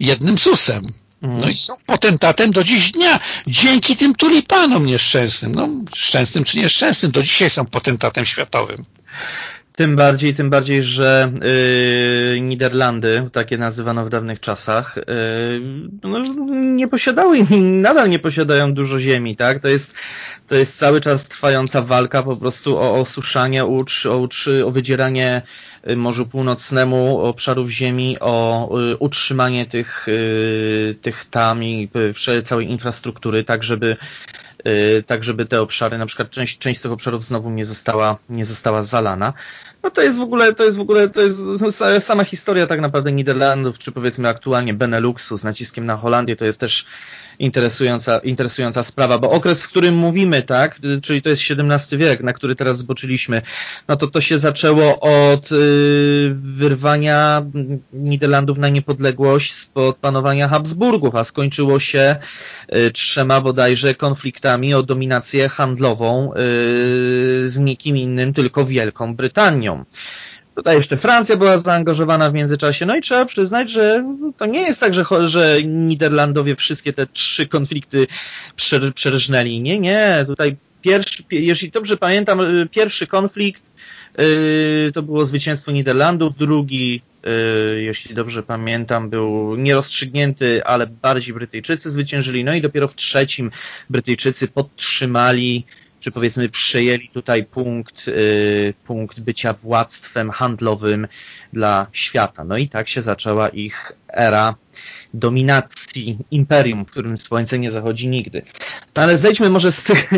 jednym susem. No i są potentatem do dziś dnia. Dzięki tym tulipanom nieszczęsnym. No, szczęsnym czy nieszczęsnym, do dzisiaj są potentatem światowym. Tym bardziej, tym bardziej, że yy, Niderlandy, takie nazywano w dawnych czasach, yy, no, nie posiadały nadal nie posiadają dużo ziemi, tak? To jest, to jest cały czas trwająca walka po prostu o osuszanie ucz, o, o wydzieranie y, Morzu Północnemu obszarów ziemi, o y, utrzymanie tych, y, tych tam i całej infrastruktury, tak żeby tak żeby te obszary, na przykład część, część tych obszarów znowu nie została, nie została zalana. No to jest w ogóle, to jest w ogóle, to jest sama historia tak naprawdę Niderlandów, czy powiedzmy aktualnie Beneluxu z naciskiem na Holandię, to jest też interesująca, interesująca sprawa, bo okres, w którym mówimy, tak, czyli to jest XVII wiek, na który teraz zboczyliśmy, no to to się zaczęło od y, wyrwania Niderlandów na niepodległość spod panowania Habsburgów, a skończyło się y, trzema bodajże konfliktami o dominację handlową y, z nikim innym, tylko Wielką Brytanią. Tutaj jeszcze Francja była zaangażowana w międzyczasie. No i trzeba przyznać, że to nie jest tak, że, że Niderlandowie wszystkie te trzy konflikty przerżnęli. Nie, nie. Tutaj pierwszy, jeśli dobrze pamiętam, y, pierwszy konflikt yy, to było zwycięstwo Niderlandów, drugi, yy, jeśli dobrze pamiętam, był nierozstrzygnięty, ale bardziej Brytyjczycy zwyciężyli. No i dopiero w trzecim Brytyjczycy podtrzymali czy powiedzmy przejęli tutaj punkt, y, punkt bycia władztwem handlowym dla świata. No i tak się zaczęła ich era dominacji imperium, w którym słońce nie zachodzi nigdy. No ale zejdźmy może z tych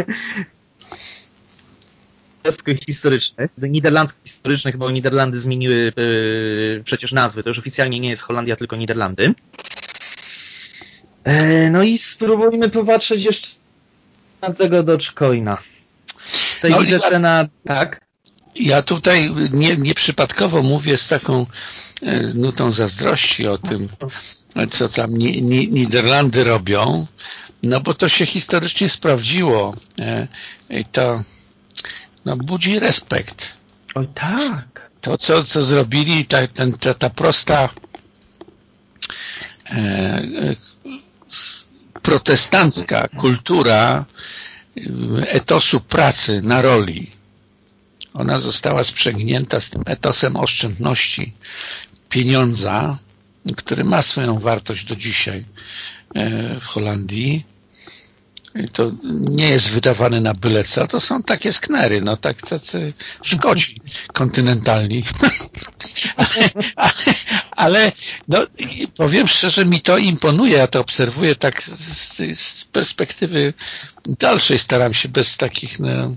historycznych, niderlandzkich historycznych, bo Niderlandy zmieniły yy, przecież nazwy. To już oficjalnie nie jest Holandia, tylko Niderlandy. E, no i spróbujmy popatrzeć jeszcze tego Dogecoina. Tutaj no, widzę ja, cena, tak? Ja tutaj nie, nieprzypadkowo mówię z taką e, nutą zazdrości o tym, co tam ni, ni, Niderlandy robią, no bo to się historycznie sprawdziło e, i to no, budzi respekt. Oj tak. To, co, co zrobili, ta, ten, ta, ta prosta e, e protestancka kultura etosu pracy na roli. Ona została sprzęgnięta z tym etosem oszczędności pieniądza, który ma swoją wartość do dzisiaj e, w Holandii, to nie jest wydawane na byle co, to są takie sknery, no tak tacy Szkoci kontynentalni. ale, ale no, powiem szczerze, mi to imponuje, ja to obserwuję tak z, z perspektywy dalszej, staram się bez takich no,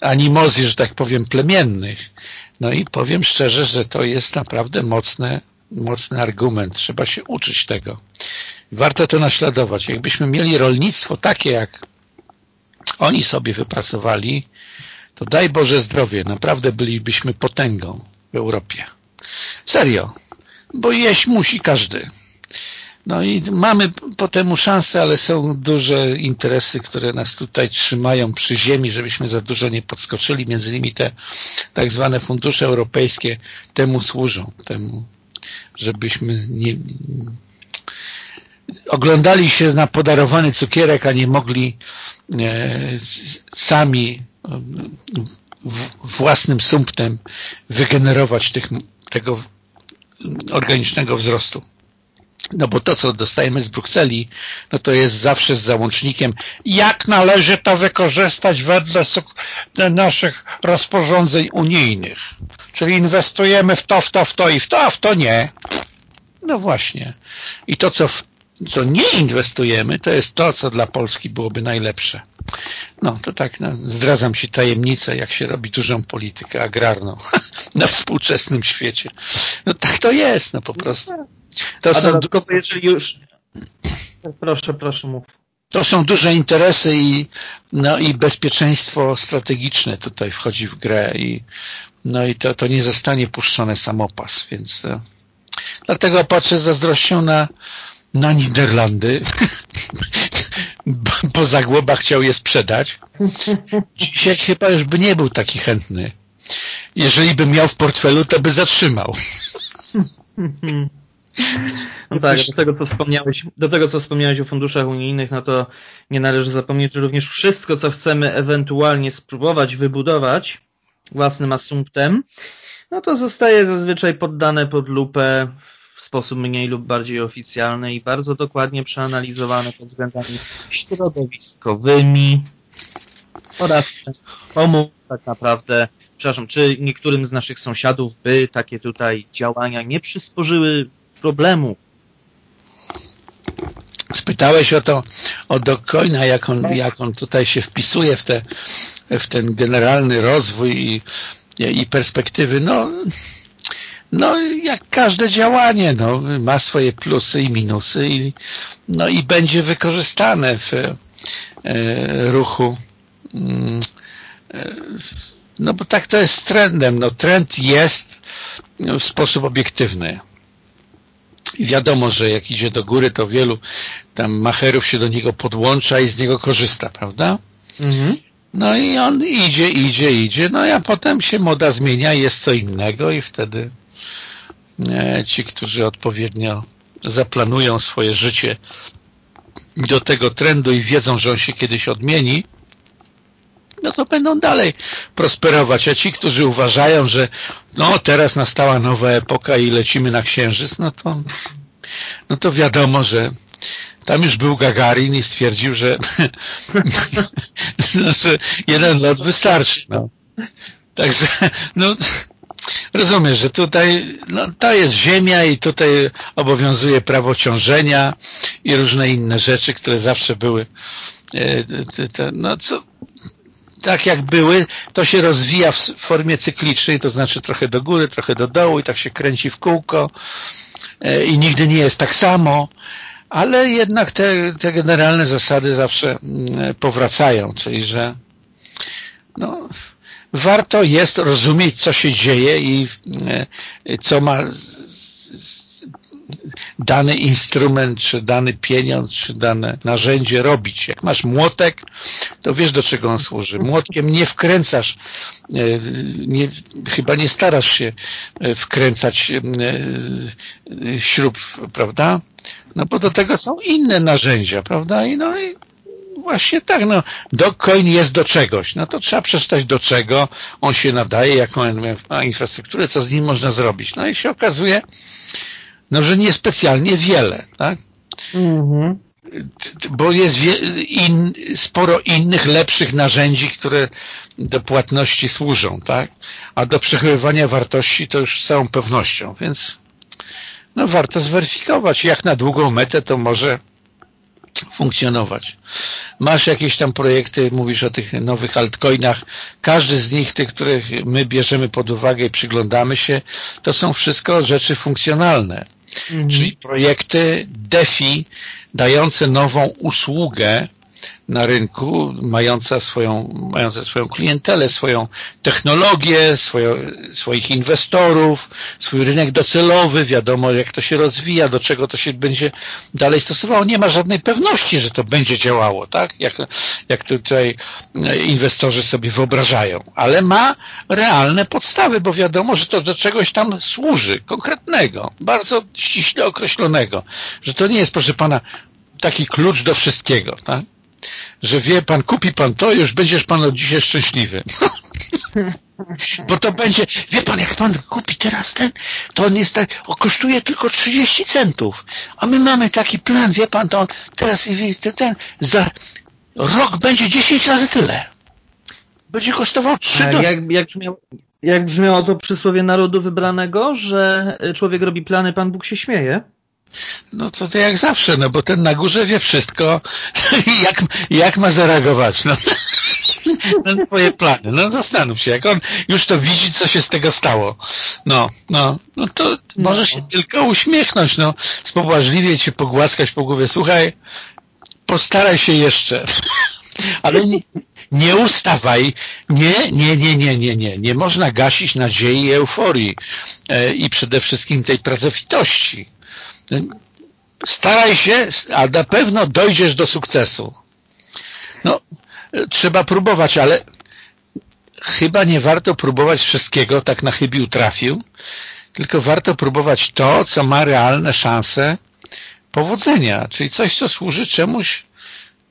animozji, że tak powiem, plemiennych. No i powiem szczerze, że to jest naprawdę mocne, mocny argument. Trzeba się uczyć tego. Warto to naśladować. Jakbyśmy mieli rolnictwo takie, jak oni sobie wypracowali, to daj Boże zdrowie. Naprawdę bylibyśmy potęgą w Europie. Serio. Bo jeść musi każdy. No i mamy po temu szansę, ale są duże interesy, które nas tutaj trzymają przy ziemi, żebyśmy za dużo nie podskoczyli. Między innymi te tak zwane fundusze europejskie temu służą, temu, żebyśmy nie, oglądali się na podarowany cukierek, a nie mogli e, sami e, własnym sumptem wygenerować tych, tego organicznego wzrostu. No bo to, co dostajemy z Brukseli, no to jest zawsze z załącznikiem, jak należy to wykorzystać wedle naszych rozporządzeń unijnych. Czyli inwestujemy w to, w to, w to i w to, a w to nie. No właśnie. I to, co, w, co nie inwestujemy, to jest to, co dla Polski byłoby najlepsze. No, to tak, no, zdradzam Ci tajemnicę, jak się robi dużą politykę agrarną na współczesnym świecie. No tak to jest, no po prostu. To A są jeżeli już... Proszę, proszę, mów. To są duże interesy i, no, i bezpieczeństwo strategiczne tutaj wchodzi w grę i, no i to, to nie zostanie puszczone samopas, więc e, dlatego patrzę z zazdrością na, na Niderlandy, bo Zagłoba chciał je sprzedać. Dzisiaj chyba już by nie był taki chętny. Jeżeli by miał w portfelu, to by zatrzymał. No tak, do tego, co wspomniałeś, do tego, co wspomniałeś o funduszach unijnych, no to nie należy zapomnieć, że również wszystko, co chcemy ewentualnie spróbować wybudować własnym asumptem, no to zostaje zazwyczaj poddane pod lupę w sposób mniej lub bardziej oficjalny i bardzo dokładnie przeanalizowane pod względami środowiskowymi oraz komu tak naprawdę, przepraszam, czy niektórym z naszych sąsiadów by takie tutaj działania nie przysporzyły problemu. Spytałeś o to, o Docoina, jak on, jak on tutaj się wpisuje w, te, w ten generalny rozwój i, i perspektywy. No, no, jak każde działanie, no, ma swoje plusy i minusy i, no, i będzie wykorzystane w e, ruchu. Mm, e, no bo tak to jest z trendem. No, trend jest w sposób obiektywny. I wiadomo, że jak idzie do góry, to wielu tam macherów się do niego podłącza i z niego korzysta, prawda? Mhm. No i on idzie, idzie, idzie, no a potem się moda zmienia, jest co innego i wtedy ci, którzy odpowiednio zaplanują swoje życie do tego trendu i wiedzą, że on się kiedyś odmieni, no to będą dalej prosperować. A ci, którzy uważają, że no teraz nastała nowa epoka i lecimy na Księżyc, no to, no to wiadomo, że tam już był Gagarin i stwierdził, że, no, że jeden lot wystarczy. No. Także, no, rozumiesz, że tutaj no, to jest ziemia i tutaj obowiązuje prawo ciążenia i różne inne rzeczy, które zawsze były e, no co tak jak były, to się rozwija w formie cyklicznej, to znaczy trochę do góry, trochę do dołu i tak się kręci w kółko e, i nigdy nie jest tak samo, ale jednak te, te generalne zasady zawsze mm, powracają, czyli że no, warto jest rozumieć, co się dzieje i e, co ma dany instrument, czy dany pieniądz, czy dane narzędzie robić. Jak masz młotek, to wiesz do czego on służy. Młotkiem nie wkręcasz, e, nie, chyba nie starasz się e, wkręcać śrub, prawda? No bo do tego są inne narzędzia, prawda? I no i właśnie tak, no, coin jest do czegoś, no to trzeba przeczytać do czego on się nadaje, jaką ma infrastrukturę, co z nim można zrobić. No i się okazuje, no, że niespecjalnie wiele, tak? Mhm. bo jest in, sporo innych, lepszych narzędzi, które do płatności służą, tak? A do przechowywania wartości to już z całą pewnością, więc no warto zweryfikować. Jak na długą metę to może funkcjonować. Masz jakieś tam projekty, mówisz o tych nowych altcoinach, każdy z nich, tych, których my bierzemy pod uwagę i przyglądamy się, to są wszystko rzeczy funkcjonalne. Mhm. Czyli projekty DeFi dające nową usługę na rynku, mająca swoją, mające swoją klientelę, swoją technologię, swoją, swoich inwestorów, swój rynek docelowy, wiadomo jak to się rozwija, do czego to się będzie dalej stosowało. Nie ma żadnej pewności, że to będzie działało, tak? Jak, jak tutaj inwestorzy sobie wyobrażają. Ale ma realne podstawy, bo wiadomo, że to do czegoś tam służy, konkretnego, bardzo ściśle określonego. Że to nie jest, proszę pana, taki klucz do wszystkiego, tak? Że wie pan, kupi pan to, już będziesz pan od dzisiaj szczęśliwy. Bo to będzie, wie pan, jak pan kupi teraz ten, to on jest tak, o, kosztuje tylko 30 centów, a my mamy taki plan, wie pan, to on teraz ten, ten za rok będzie 10 razy tyle. Będzie kosztował 3 do... jak, jak, brzmiało, jak brzmiało to przysłowie narodu wybranego, że człowiek robi plany, Pan Bóg się śmieje? No to, to jak zawsze, no bo ten na górze wie wszystko, jak, jak ma zareagować no, na twoje plany. No zastanów się, jak on już to widzi, co się z tego stało. No, no, no to no. może się tylko uśmiechnąć, no, spobłażliwie cię pogłaskać po głowie. Słuchaj, postaraj się jeszcze. Ale nie, nie ustawaj, nie, nie, nie, nie, nie, nie. Nie można gasić nadziei i euforii e, i przede wszystkim tej pracowitości staraj się, a na pewno dojdziesz do sukcesu. No, trzeba próbować, ale chyba nie warto próbować wszystkiego, tak na chybił trafił, tylko warto próbować to, co ma realne szanse powodzenia, czyli coś, co służy czemuś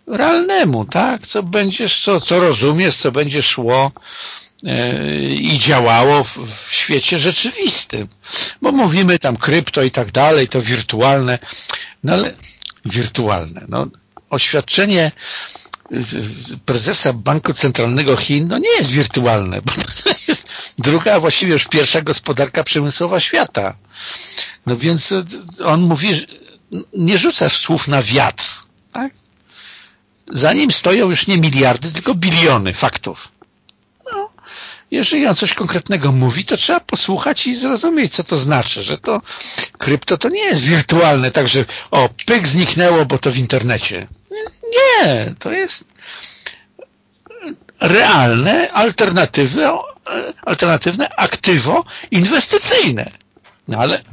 realnemu, tak? Co będziesz, co, co rozumiesz, co będzie szło i działało w, w świecie rzeczywistym. Bo mówimy tam krypto i tak dalej, to wirtualne, no ale wirtualne. No, oświadczenie prezesa Banku Centralnego Chin no nie jest wirtualne, bo to jest druga, właściwie już pierwsza gospodarka przemysłowa świata. No więc on mówi, nie rzucasz słów na wiatr. Tak? Za nim stoją już nie miliardy, tylko biliony faktów jeżeli on coś konkretnego mówi, to trzeba posłuchać i zrozumieć, co to znaczy, że to krypto to nie jest wirtualne, także o, pyk zniknęło, bo to w internecie. Nie, to jest realne, alternatywne, alternatywne aktywo inwestycyjne. No ale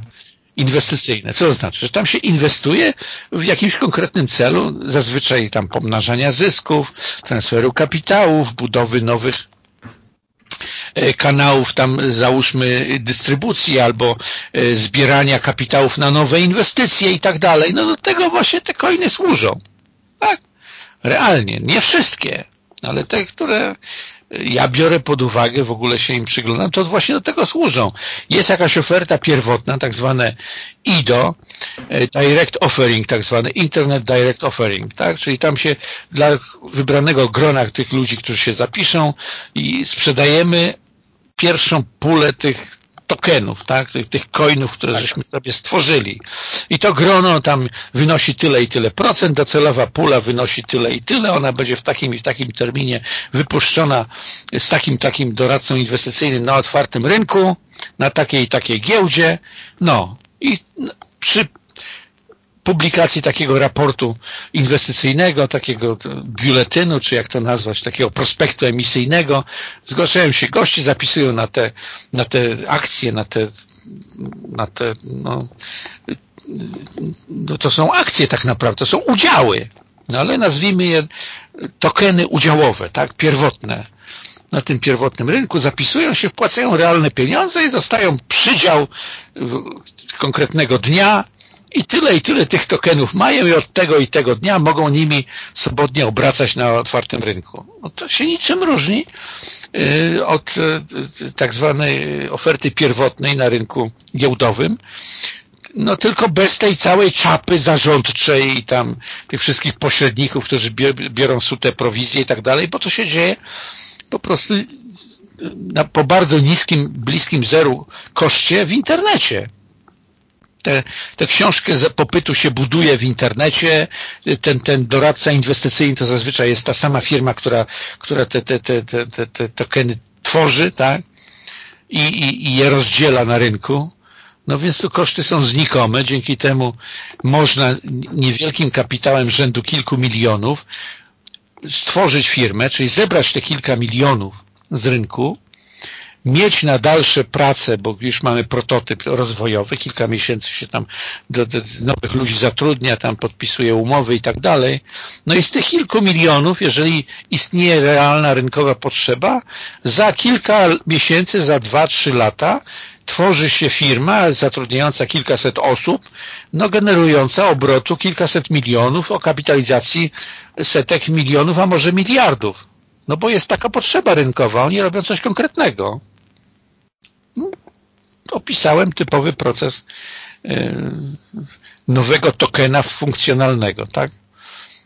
inwestycyjne. Co to znaczy? Że tam się inwestuje w jakimś konkretnym celu, zazwyczaj tam pomnażania zysków, transferu kapitałów, budowy nowych kanałów tam załóżmy dystrybucji albo e, zbierania kapitałów na nowe inwestycje i tak dalej. No do tego właśnie te coiny służą. Tak, realnie. Nie wszystkie, ale te, które ja biorę pod uwagę, w ogóle się im przyglądam, to właśnie do tego służą. Jest jakaś oferta pierwotna, tak zwane IDO, e, Direct Offering, tak zwane Internet Direct Offering, tak? Czyli tam się dla wybranego grona tych ludzi, którzy się zapiszą i sprzedajemy pierwszą pulę tych tokenów, tak, tych, tych coinów, które tak. żeśmy sobie stworzyli. I to grono tam wynosi tyle i tyle procent, docelowa pula wynosi tyle i tyle, ona będzie w takim i w takim terminie wypuszczona z takim takim doradcą inwestycyjnym na otwartym rynku, na takiej i takiej giełdzie, no i przy publikacji takiego raportu inwestycyjnego, takiego biuletynu, czy jak to nazwać, takiego prospektu emisyjnego. Zgłaszają się goście, zapisują na te, na te akcje, na te, na te no, no to są akcje tak naprawdę, to są udziały, no ale nazwijmy je tokeny udziałowe, tak, pierwotne na tym pierwotnym rynku, zapisują się, wpłacają realne pieniądze i dostają przydział konkretnego dnia i tyle i tyle tych tokenów mają i od tego i tego dnia mogą nimi swobodnie obracać na otwartym rynku. No to się niczym różni y, od y, tak zwanej oferty pierwotnej na rynku giełdowym, no tylko bez tej całej czapy zarządczej i tam tych wszystkich pośredników, którzy biorą sute prowizje i tak dalej, bo to się dzieje po prostu na, po bardzo niskim, bliskim zeru koszcie w internecie. Te, tę książkę popytu się buduje w internecie, ten, ten doradca inwestycyjny to zazwyczaj jest ta sama firma, która, która te, te, te, te, te, te tokeny tworzy, tak? I, i, I je rozdziela na rynku. No więc tu koszty są znikome, dzięki temu można niewielkim kapitałem rzędu kilku milionów stworzyć firmę, czyli zebrać te kilka milionów z rynku, mieć na dalsze prace, bo już mamy prototyp rozwojowy, kilka miesięcy się tam do, do nowych ludzi zatrudnia, tam podpisuje umowy i tak dalej. No i z tych kilku milionów, jeżeli istnieje realna rynkowa potrzeba, za kilka miesięcy, za dwa, trzy lata tworzy się firma zatrudniająca kilkaset osób, no generująca obrotu kilkaset milionów o kapitalizacji setek milionów, a może miliardów. No bo jest taka potrzeba rynkowa, oni robią coś konkretnego. No, opisałem typowy proces yy, nowego tokena funkcjonalnego, tak?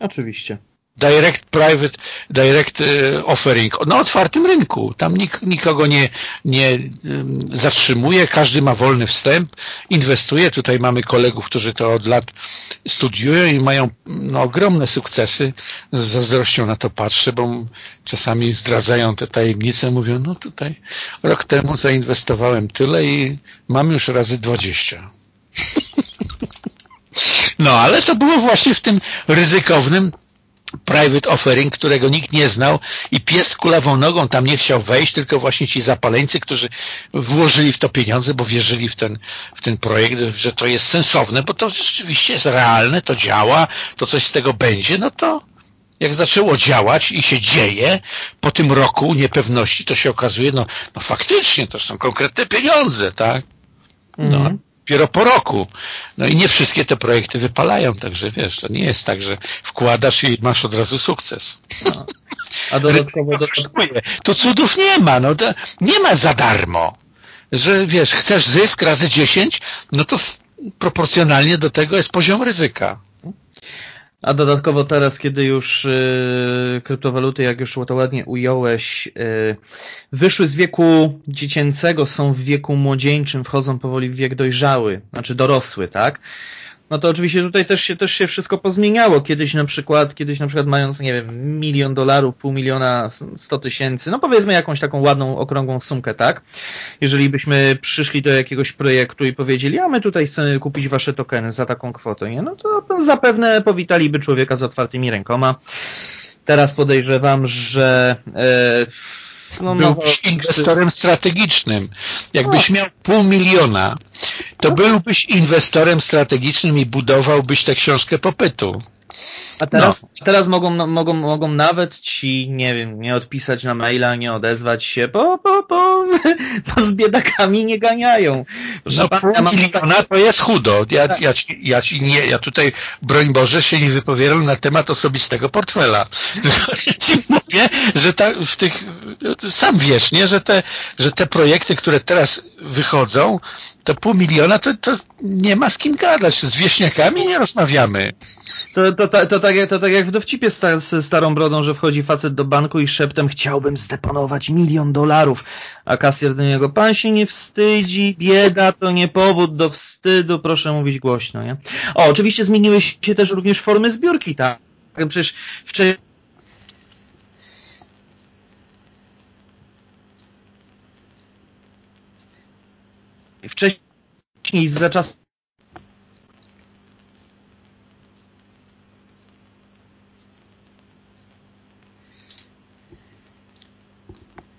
Oczywiście direct private, direct e, offering na otwartym rynku. Tam nik, nikogo nie, nie zatrzymuje, każdy ma wolny wstęp, inwestuje. Tutaj mamy kolegów, którzy to od lat studiują i mają no, ogromne sukcesy. Z zazdrością na to patrzę, bo czasami zdradzają te tajemnice, mówią, no tutaj rok temu zainwestowałem tyle i mam już razy 20. No, ale to było właśnie w tym ryzykownym private offering, którego nikt nie znał i pies z kulawą nogą tam nie chciał wejść, tylko właśnie ci zapaleńcy, którzy włożyli w to pieniądze, bo wierzyli w ten, w ten projekt, że to jest sensowne, bo to rzeczywiście jest realne, to działa, to coś z tego będzie, no to jak zaczęło działać i się dzieje po tym roku niepewności, to się okazuje, no, no faktycznie to są konkretne pieniądze, tak? No, mm dopiero po roku. No i nie wszystkie te projekty wypalają, także wiesz, to nie jest tak, że wkładasz i masz od razu sukces. No. A dodatkowo... Do... Tu cudów nie ma, no to nie ma za darmo. Że wiesz, chcesz zysk razy 10, no to proporcjonalnie do tego jest poziom ryzyka. A dodatkowo teraz, kiedy już y, kryptowaluty, jak już to ładnie ująłeś, y, wyszły z wieku dziecięcego, są w wieku młodzieńczym, wchodzą powoli w wiek dojrzały, znaczy dorosły, tak? No to oczywiście tutaj też się, też się wszystko pozmieniało. Kiedyś na przykład, kiedyś na przykład mając, nie wiem, milion dolarów, pół miliona, sto tysięcy, no powiedzmy jakąś taką ładną, okrągłą sumkę, tak? Jeżeli byśmy przyszli do jakiegoś projektu i powiedzieli, a my tutaj chcemy kupić wasze tokeny za taką kwotę, nie? No to zapewne powitaliby człowieka z otwartymi rękoma. Teraz podejrzewam, że e, no, byłbyś no, inwestorem strategicznym. Jakbyś miał pół miliona, to byłbyś inwestorem strategicznym i budowałbyś tę książkę popytu. A teraz, no. teraz mogą, no, mogą, mogą nawet ci, nie wiem, nie odpisać na maila, nie odezwać się, bo, bo, bo, bo z biedakami nie ganiają. No, pan, ja to jest chudo. Ja, tak. ja, ci, ja, ci nie, ja tutaj, broń Boże, się nie wypowiadam na temat osobistego portfela. Ja ci mówię, że ta, w tych, sam wiesz, nie, że te, że te projekty, które teraz wychodzą, to pół miliona to, to nie ma z kim gadać. Z wieśniakami nie rozmawiamy. To, to, to, to, tak, to tak jak w dowcipie star, z starą brodą, że wchodzi facet do banku i szeptem chciałbym zdeponować milion dolarów, a kasjer do niego, pan się nie wstydzi, bieda to nie powód do wstydu, proszę mówić głośno, nie? O, oczywiście zmieniły się też również formy zbiórki, tak? Przecież wcześniej wcześniej za czas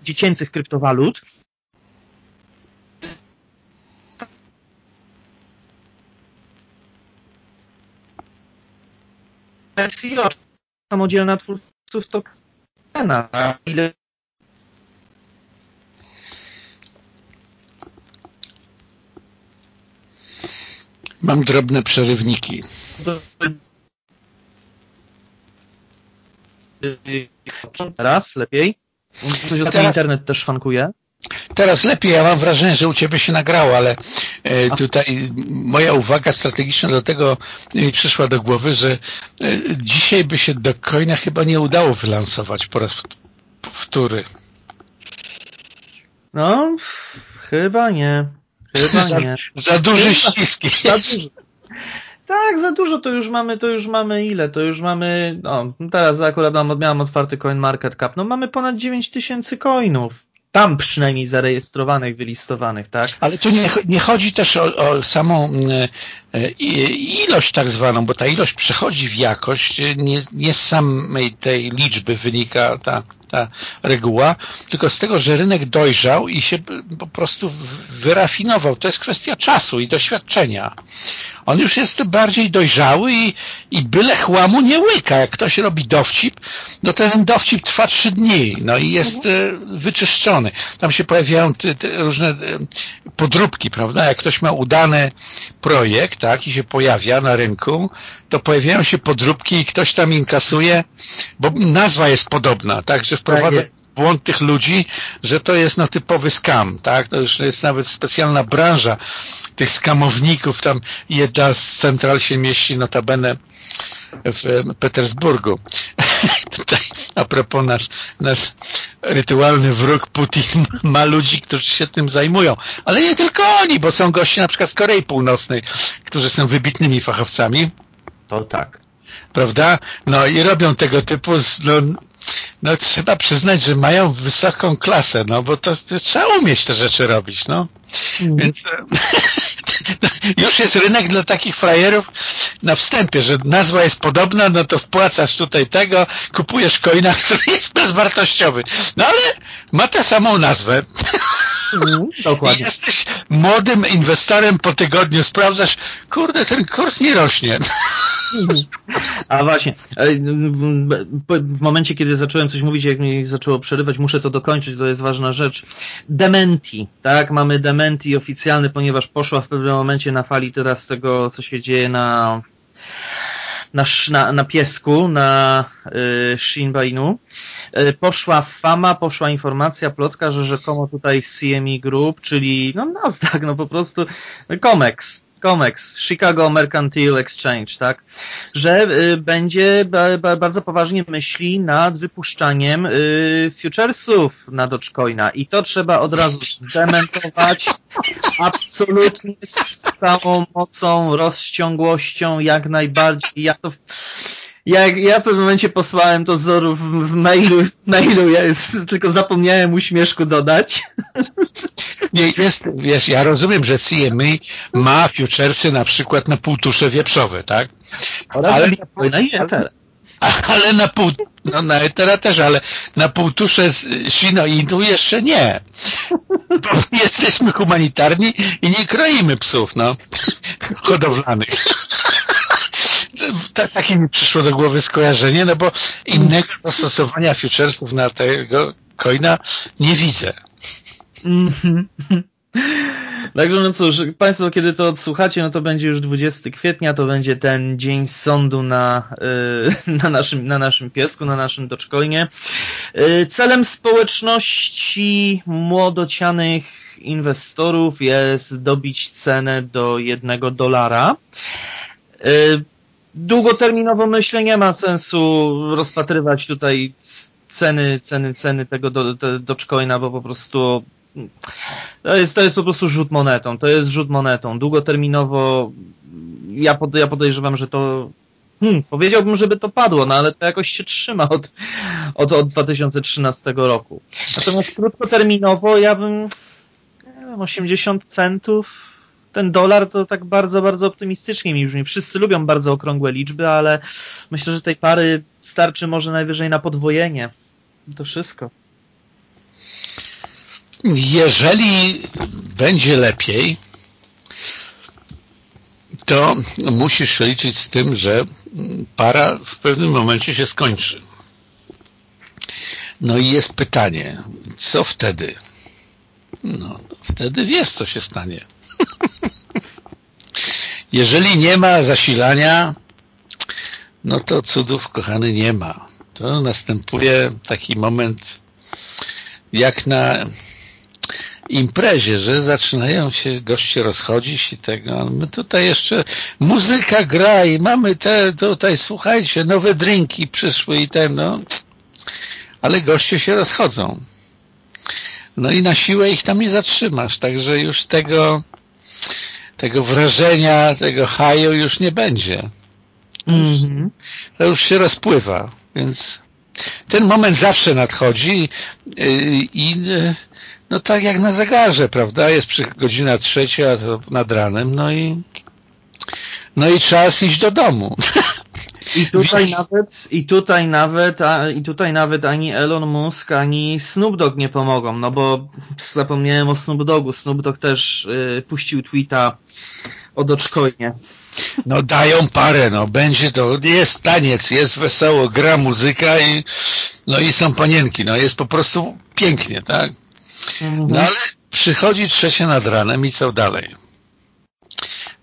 dziecięcych kryptowalut. samodzielna twórców tokena. Ile Mam drobne przerywniki. Teraz lepiej? Ktoś teraz... internet też szwankuje? teraz lepiej. Ja mam wrażenie, że u Ciebie się nagrało, ale e, tutaj moja uwaga strategiczna do tego mi przyszła do głowy, że e, dzisiaj by się do coina chyba nie udało wylansować po raz wtóry. No, chyba nie. Chyba nie. Za, za duży ściski. Za duży. Tak, za dużo to już mamy, to już mamy ile? To już mamy, no teraz akurat mam, miałem otwarty coin market cap, no mamy ponad 9 tysięcy coinów. Tam przynajmniej zarejestrowanych, wylistowanych, tak? Ale tu nie, nie chodzi też o, o samą e, ilość tak zwaną, bo ta ilość przechodzi w jakość, nie, nie z samej tej liczby wynika ta ta reguła, tylko z tego, że rynek dojrzał i się po prostu wyrafinował. To jest kwestia czasu i doświadczenia. On już jest bardziej dojrzały i, i byle chłamu nie łyka. Jak ktoś robi dowcip, no ten dowcip trwa trzy dni, no i jest mhm. wyczyszczony. Tam się pojawiają te, te różne e, podróbki, prawda? Jak ktoś ma udany projekt, tak, i się pojawia na rynku, to pojawiają się podróbki i ktoś tam inkasuje, bo nazwa jest podobna, tak, że wprowadza tak w błąd tych ludzi, że to jest no typowy skam, tak, to już jest nawet specjalna branża tych skamowników, tam jedna z central się mieści notabene w Petersburgu. Tutaj a propos nasz, nasz rytualny wróg Putin ma ludzi, którzy się tym zajmują. Ale nie tylko oni, bo są goście na przykład z Korei Północnej, którzy są wybitnymi fachowcami to tak. Prawda? No i robią tego typu, no, no trzeba przyznać, że mają wysoką klasę, no bo to, to trzeba umieć te rzeczy robić, no. Mm. Więc już jest rynek dla takich frajerów na wstępie, że nazwa jest podobna, no to wpłacasz tutaj tego, kupujesz coina, który jest bezwartościowy. No ale ma tę samą nazwę. Mm, dokładnie. Jesteś młodym inwestorem po tygodniu, sprawdzasz, kurde, ten kurs nie rośnie. A właśnie, w momencie, kiedy zacząłem coś mówić, jak mi zaczęło przerywać, muszę to dokończyć, to jest ważna rzecz. Dementi, tak? Mamy dementi oficjalny, ponieważ poszła w pewnym momencie na fali teraz tego, co się dzieje na na, na, na piesku, na y. Y, poszła fama, poszła informacja, plotka, że rzekomo tutaj CME Group, czyli no Nasdaq, no po prostu COMEX, COMEX, Chicago Mercantile Exchange, tak, że y, będzie bardzo poważnie myśli nad wypuszczaniem y, futuresów na Dogecoina i to trzeba od razu zdementować absolutnie z całą mocą, rozciągłością, jak najbardziej. Ja to jak ja w pewnym momencie posłałem to Zoru w, w mailu, w mailu ja jest, tylko zapomniałem uśmieszku dodać. Nie, jest, wiesz, ja rozumiem, że CME ma futuresy na przykład na półtusze wieprzowe, tak? Oraz ale, na, i Ether. Ale na pół, no na Ethera też, ale na półtusze Shino i Indu jeszcze nie. Bo jesteśmy humanitarni i nie kroimy psów, no, hodowlanych. Takie mi przyszło do głowy skojarzenie, no bo innego zastosowania futuresów na tego coina nie widzę. Także no cóż, Państwo kiedy to odsłuchacie, no to będzie już 20 kwietnia, to będzie ten dzień sądu na, yy, na, naszym, na naszym piesku, na naszym Dogecoinie. Yy, celem społeczności młodocianych inwestorów jest dobić cenę do jednego dolara. Długoterminowo myślę nie ma sensu rozpatrywać tutaj ceny, ceny, ceny tego do, do, Dogecoina, bo po prostu to jest, to jest po prostu rzut monetą. To jest rzut monetą. Długoterminowo ja, pod, ja podejrzewam, że to hmm, powiedziałbym, żeby to padło, no ale to jakoś się trzyma od, od, od 2013 roku. Natomiast krótkoterminowo ja bym nie wiem, 80 centów ten dolar to tak bardzo, bardzo optymistycznie mi brzmi. Wszyscy lubią bardzo okrągłe liczby, ale myślę, że tej pary starczy może najwyżej na podwojenie. To wszystko. Jeżeli będzie lepiej, to musisz liczyć z tym, że para w pewnym momencie się skończy. No i jest pytanie, co wtedy? No, wtedy wiesz, co się stanie. Jeżeli nie ma zasilania, no to cudów, kochany, nie ma. To następuje taki moment jak na imprezie, że zaczynają się goście rozchodzić i tego. My tutaj jeszcze muzyka gra i mamy te tutaj, słuchajcie, nowe drinki przyszły i ten, no. Ale goście się rozchodzą. No i na siłę ich tam nie zatrzymasz, także już tego tego wrażenia, tego haju już nie będzie. Mm -hmm. To już się rozpływa, więc ten moment zawsze nadchodzi i no tak jak na zegarze, prawda? Jest przy godzina trzecia nad ranem, no i no i czas iść do domu. I tutaj nawet, i tutaj nawet, a, i tutaj nawet ani Elon Musk, ani Snoop Dogg nie pomogą, no bo zapomniałem o Snoop Doggu. Snoop Dogg też y, puścił tweeta o Dogecoinie. No dają parę, no będzie to, jest taniec, jest wesoło, gra muzyka i no i są panienki, no jest po prostu pięknie, tak? Mhm. No ale przychodzi trzecia nad ranem i co dalej?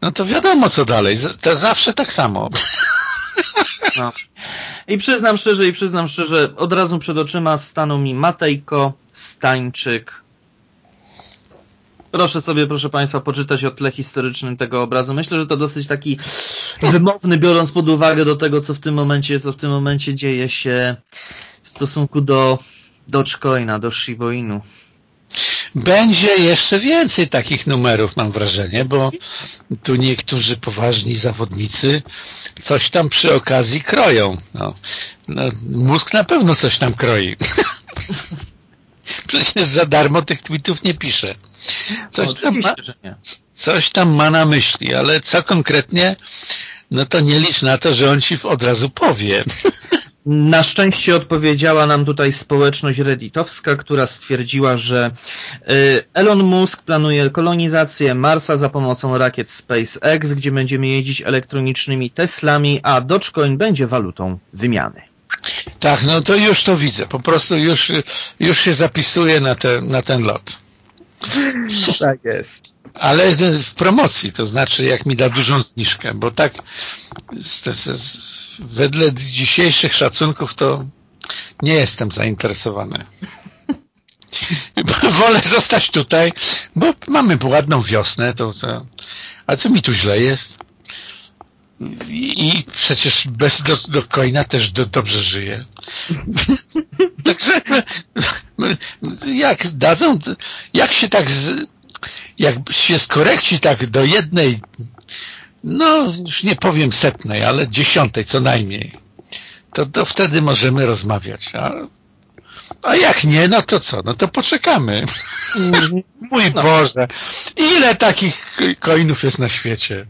No to wiadomo co dalej, to zawsze tak samo. No. I przyznam szczerze, i przyznam szczerze, od razu przed oczyma stanął mi Matejko, Stańczyk. Proszę sobie, proszę Państwa, poczytać o tle historycznym tego obrazu. Myślę, że to dosyć taki wymowny, biorąc pod uwagę do tego, co w tym momencie, co w tym momencie dzieje się w stosunku do Dogecoina, do Shiboinu. Będzie jeszcze więcej takich numerów, mam wrażenie, bo tu niektórzy poważni zawodnicy coś tam przy okazji kroją. No, no, mózg na pewno coś tam kroi. Przecież za darmo tych tweetów nie pisze. Coś tam, ma, coś tam ma na myśli, ale co konkretnie, no to nie licz na to, że on ci od razu powie. Na szczęście odpowiedziała nam tutaj społeczność redditowska, która stwierdziła, że y, Elon Musk planuje kolonizację Marsa za pomocą rakiet SpaceX, gdzie będziemy jeździć elektronicznymi Teslami, a Dogecoin będzie walutą wymiany. Tak, no to już to widzę. Po prostu już, już się zapisuję na, te, na ten lot. Tak jest. Ale w promocji, to znaczy jak mi da dużą zniżkę, bo tak z, z, z, wedle dzisiejszych szacunków to nie jestem zainteresowany. Wolę zostać tutaj, bo mamy ładną wiosnę, to, to, a co mi tu źle jest? I przecież bez do, do coina też do, dobrze żyje. Także jak dadzą, jak się tak z, jak się skorekci tak do jednej no już nie powiem setnej, ale dziesiątej co najmniej, to, to wtedy możemy rozmawiać. A, a jak nie, no to co? No to poczekamy. Mój no. Boże, ile takich coinów jest na świecie?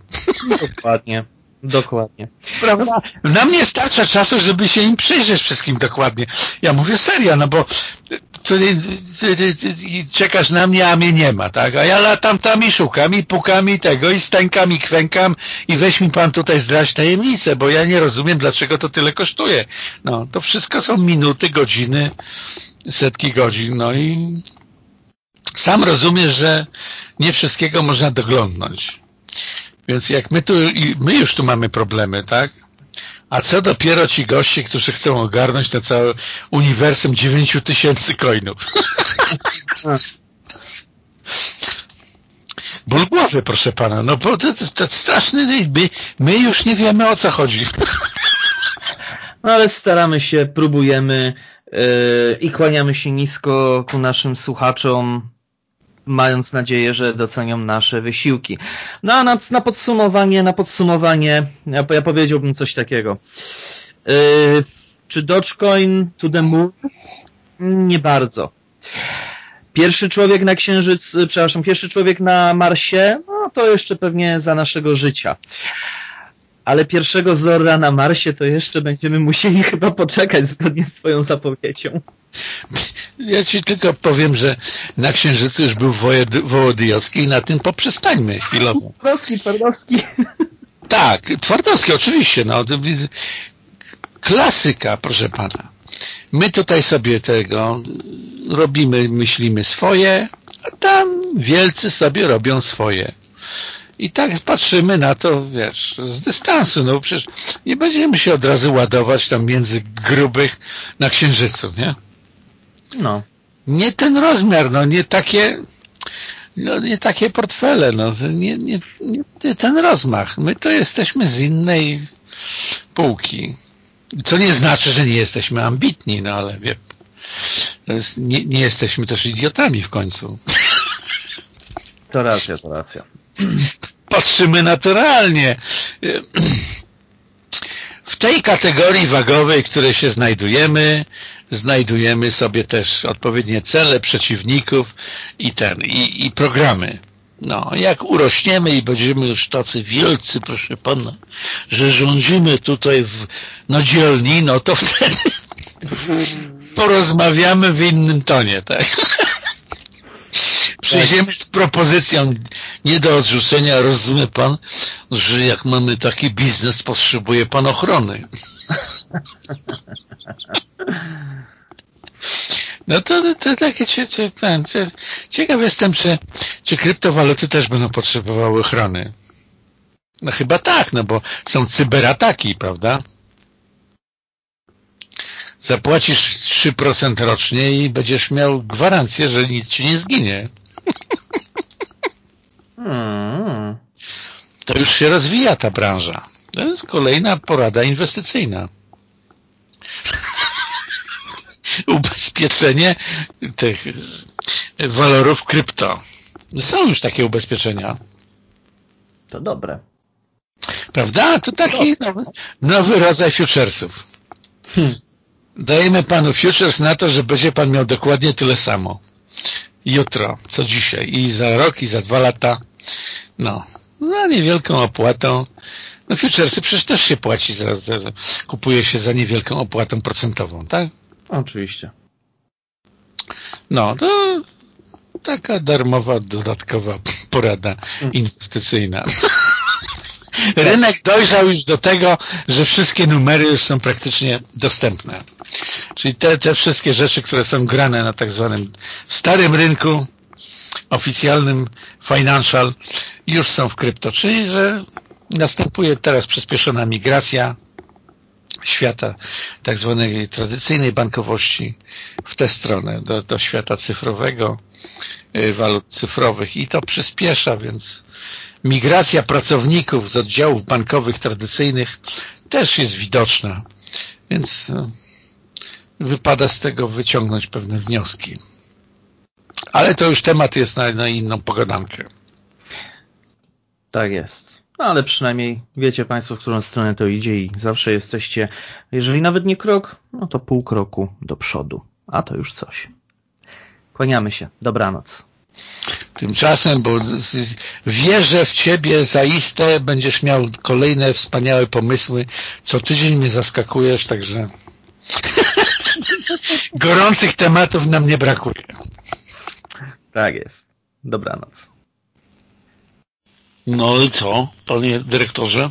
Dokładnie. Dokładnie. Prawda? Nam nie starcza czasu, żeby się im przyjrzeć wszystkim dokładnie. Ja mówię serio, no bo ty, ty, ty, czekasz na mnie, a mnie nie ma, tak? A ja latam tam i szukam, i pukam, i tego, i stękam, i kwękam, i weź mi pan tutaj zdrać tajemnicę, bo ja nie rozumiem, dlaczego to tyle kosztuje. No, to wszystko są minuty, godziny, setki godzin, no i sam rozumiesz, że nie wszystkiego można doglądnąć. Więc jak my tu, my już tu mamy problemy, tak? A co dopiero ci goście, którzy chcą ogarnąć na całe uniwersum 9 tysięcy coinów. Ból głowy, proszę pana. No bo to, to, to straszny, my, my już nie wiemy o co chodzi. No ale staramy się, próbujemy yy, i kłaniamy się nisko ku naszym słuchaczom mając nadzieję, że docenią nasze wysiłki. No a na, na podsumowanie, na podsumowanie, ja, ja powiedziałbym coś takiego. Yy, czy Dogecoin to the moon? Nie bardzo. Pierwszy człowiek na Księżycu, przepraszam, pierwszy człowiek na Marsie, no to jeszcze pewnie za naszego życia. Ale pierwszego Zorra na Marsie to jeszcze będziemy musieli chyba poczekać zgodnie z twoją zapowiedzią. Ja ci tylko powiem, że na Księżycu już był Wołodyjowski i na tym poprzestańmy chwilowo. Twardowski, Twardowski. Tak, Twardowski oczywiście. No. Klasyka, proszę pana. My tutaj sobie tego robimy, myślimy swoje, a tam wielcy sobie robią swoje. I tak patrzymy na to, wiesz, z dystansu, no przecież nie będziemy się od razu ładować tam między grubych na księżycu, nie? No. Nie ten rozmiar, no nie takie, no, nie takie portfele, no, nie, nie, nie ten rozmach. My to jesteśmy z innej półki. Co nie znaczy, że nie jesteśmy ambitni, no ale wie, jest, nie, nie jesteśmy też idiotami w końcu. To racja, to racja. Patrzymy naturalnie. W tej kategorii wagowej, w której się znajdujemy, znajdujemy sobie też odpowiednie cele przeciwników i ten, i, i programy. No, jak urośniemy i będziemy już tacy wielcy, proszę pana, że rządzimy tutaj w, no dzielni, no to wtedy porozmawiamy w innym tonie, tak? Przyjdziemy z propozycją nie do odrzucenia, rozumie pan, że jak mamy taki biznes, potrzebuje pan ochrony. No to, to takie ten, ciekaw jestem, czy, czy kryptowaluty też będą potrzebowały ochrony. No chyba tak, no bo są cyberataki, prawda? Zapłacisz 3% rocznie i będziesz miał gwarancję, że nic ci nie zginie. Hmm. To już się rozwija ta branża. To jest kolejna porada inwestycyjna. Ubezpieczenie tych walorów krypto. Są już takie ubezpieczenia. To dobre. Prawda? To taki nowy, nowy rodzaj futuresów. Hmm. Dajemy panu futures na to, że będzie pan miał dokładnie tyle samo. Jutro, co dzisiaj. I za rok, i za dwa lata. No, za niewielką opłatą. No futuresy przecież też się płaci, za, za, za, kupuje się za niewielką opłatą procentową, tak? Oczywiście. No, to taka darmowa, dodatkowa porada hmm. inwestycyjna. Rynek dojrzał już do tego, że wszystkie numery już są praktycznie dostępne. Czyli te, te wszystkie rzeczy, które są grane na tak zwanym starym rynku, oficjalnym financial, już są w krypto. Czyli, że następuje teraz przyspieszona migracja świata tak zwanej tradycyjnej bankowości w tę stronę, do, do świata cyfrowego, y, walut cyfrowych i to przyspiesza, więc migracja pracowników z oddziałów bankowych tradycyjnych też jest widoczna, więc e, wypada z tego wyciągnąć pewne wnioski. Ale to już temat jest na, na inną pogadankę. Tak jest. No ale przynajmniej wiecie Państwo, w którą stronę to idzie i zawsze jesteście, jeżeli nawet nie krok, no to pół kroku do przodu. A to już coś. Kłaniamy się. Dobranoc. Tymczasem, bo wierzę w Ciebie zaiste, będziesz miał kolejne wspaniałe pomysły. Co tydzień mnie zaskakujesz, także gorących tematów nam nie brakuje. Tak jest. Dobranoc. No i co, panie dyrektorze?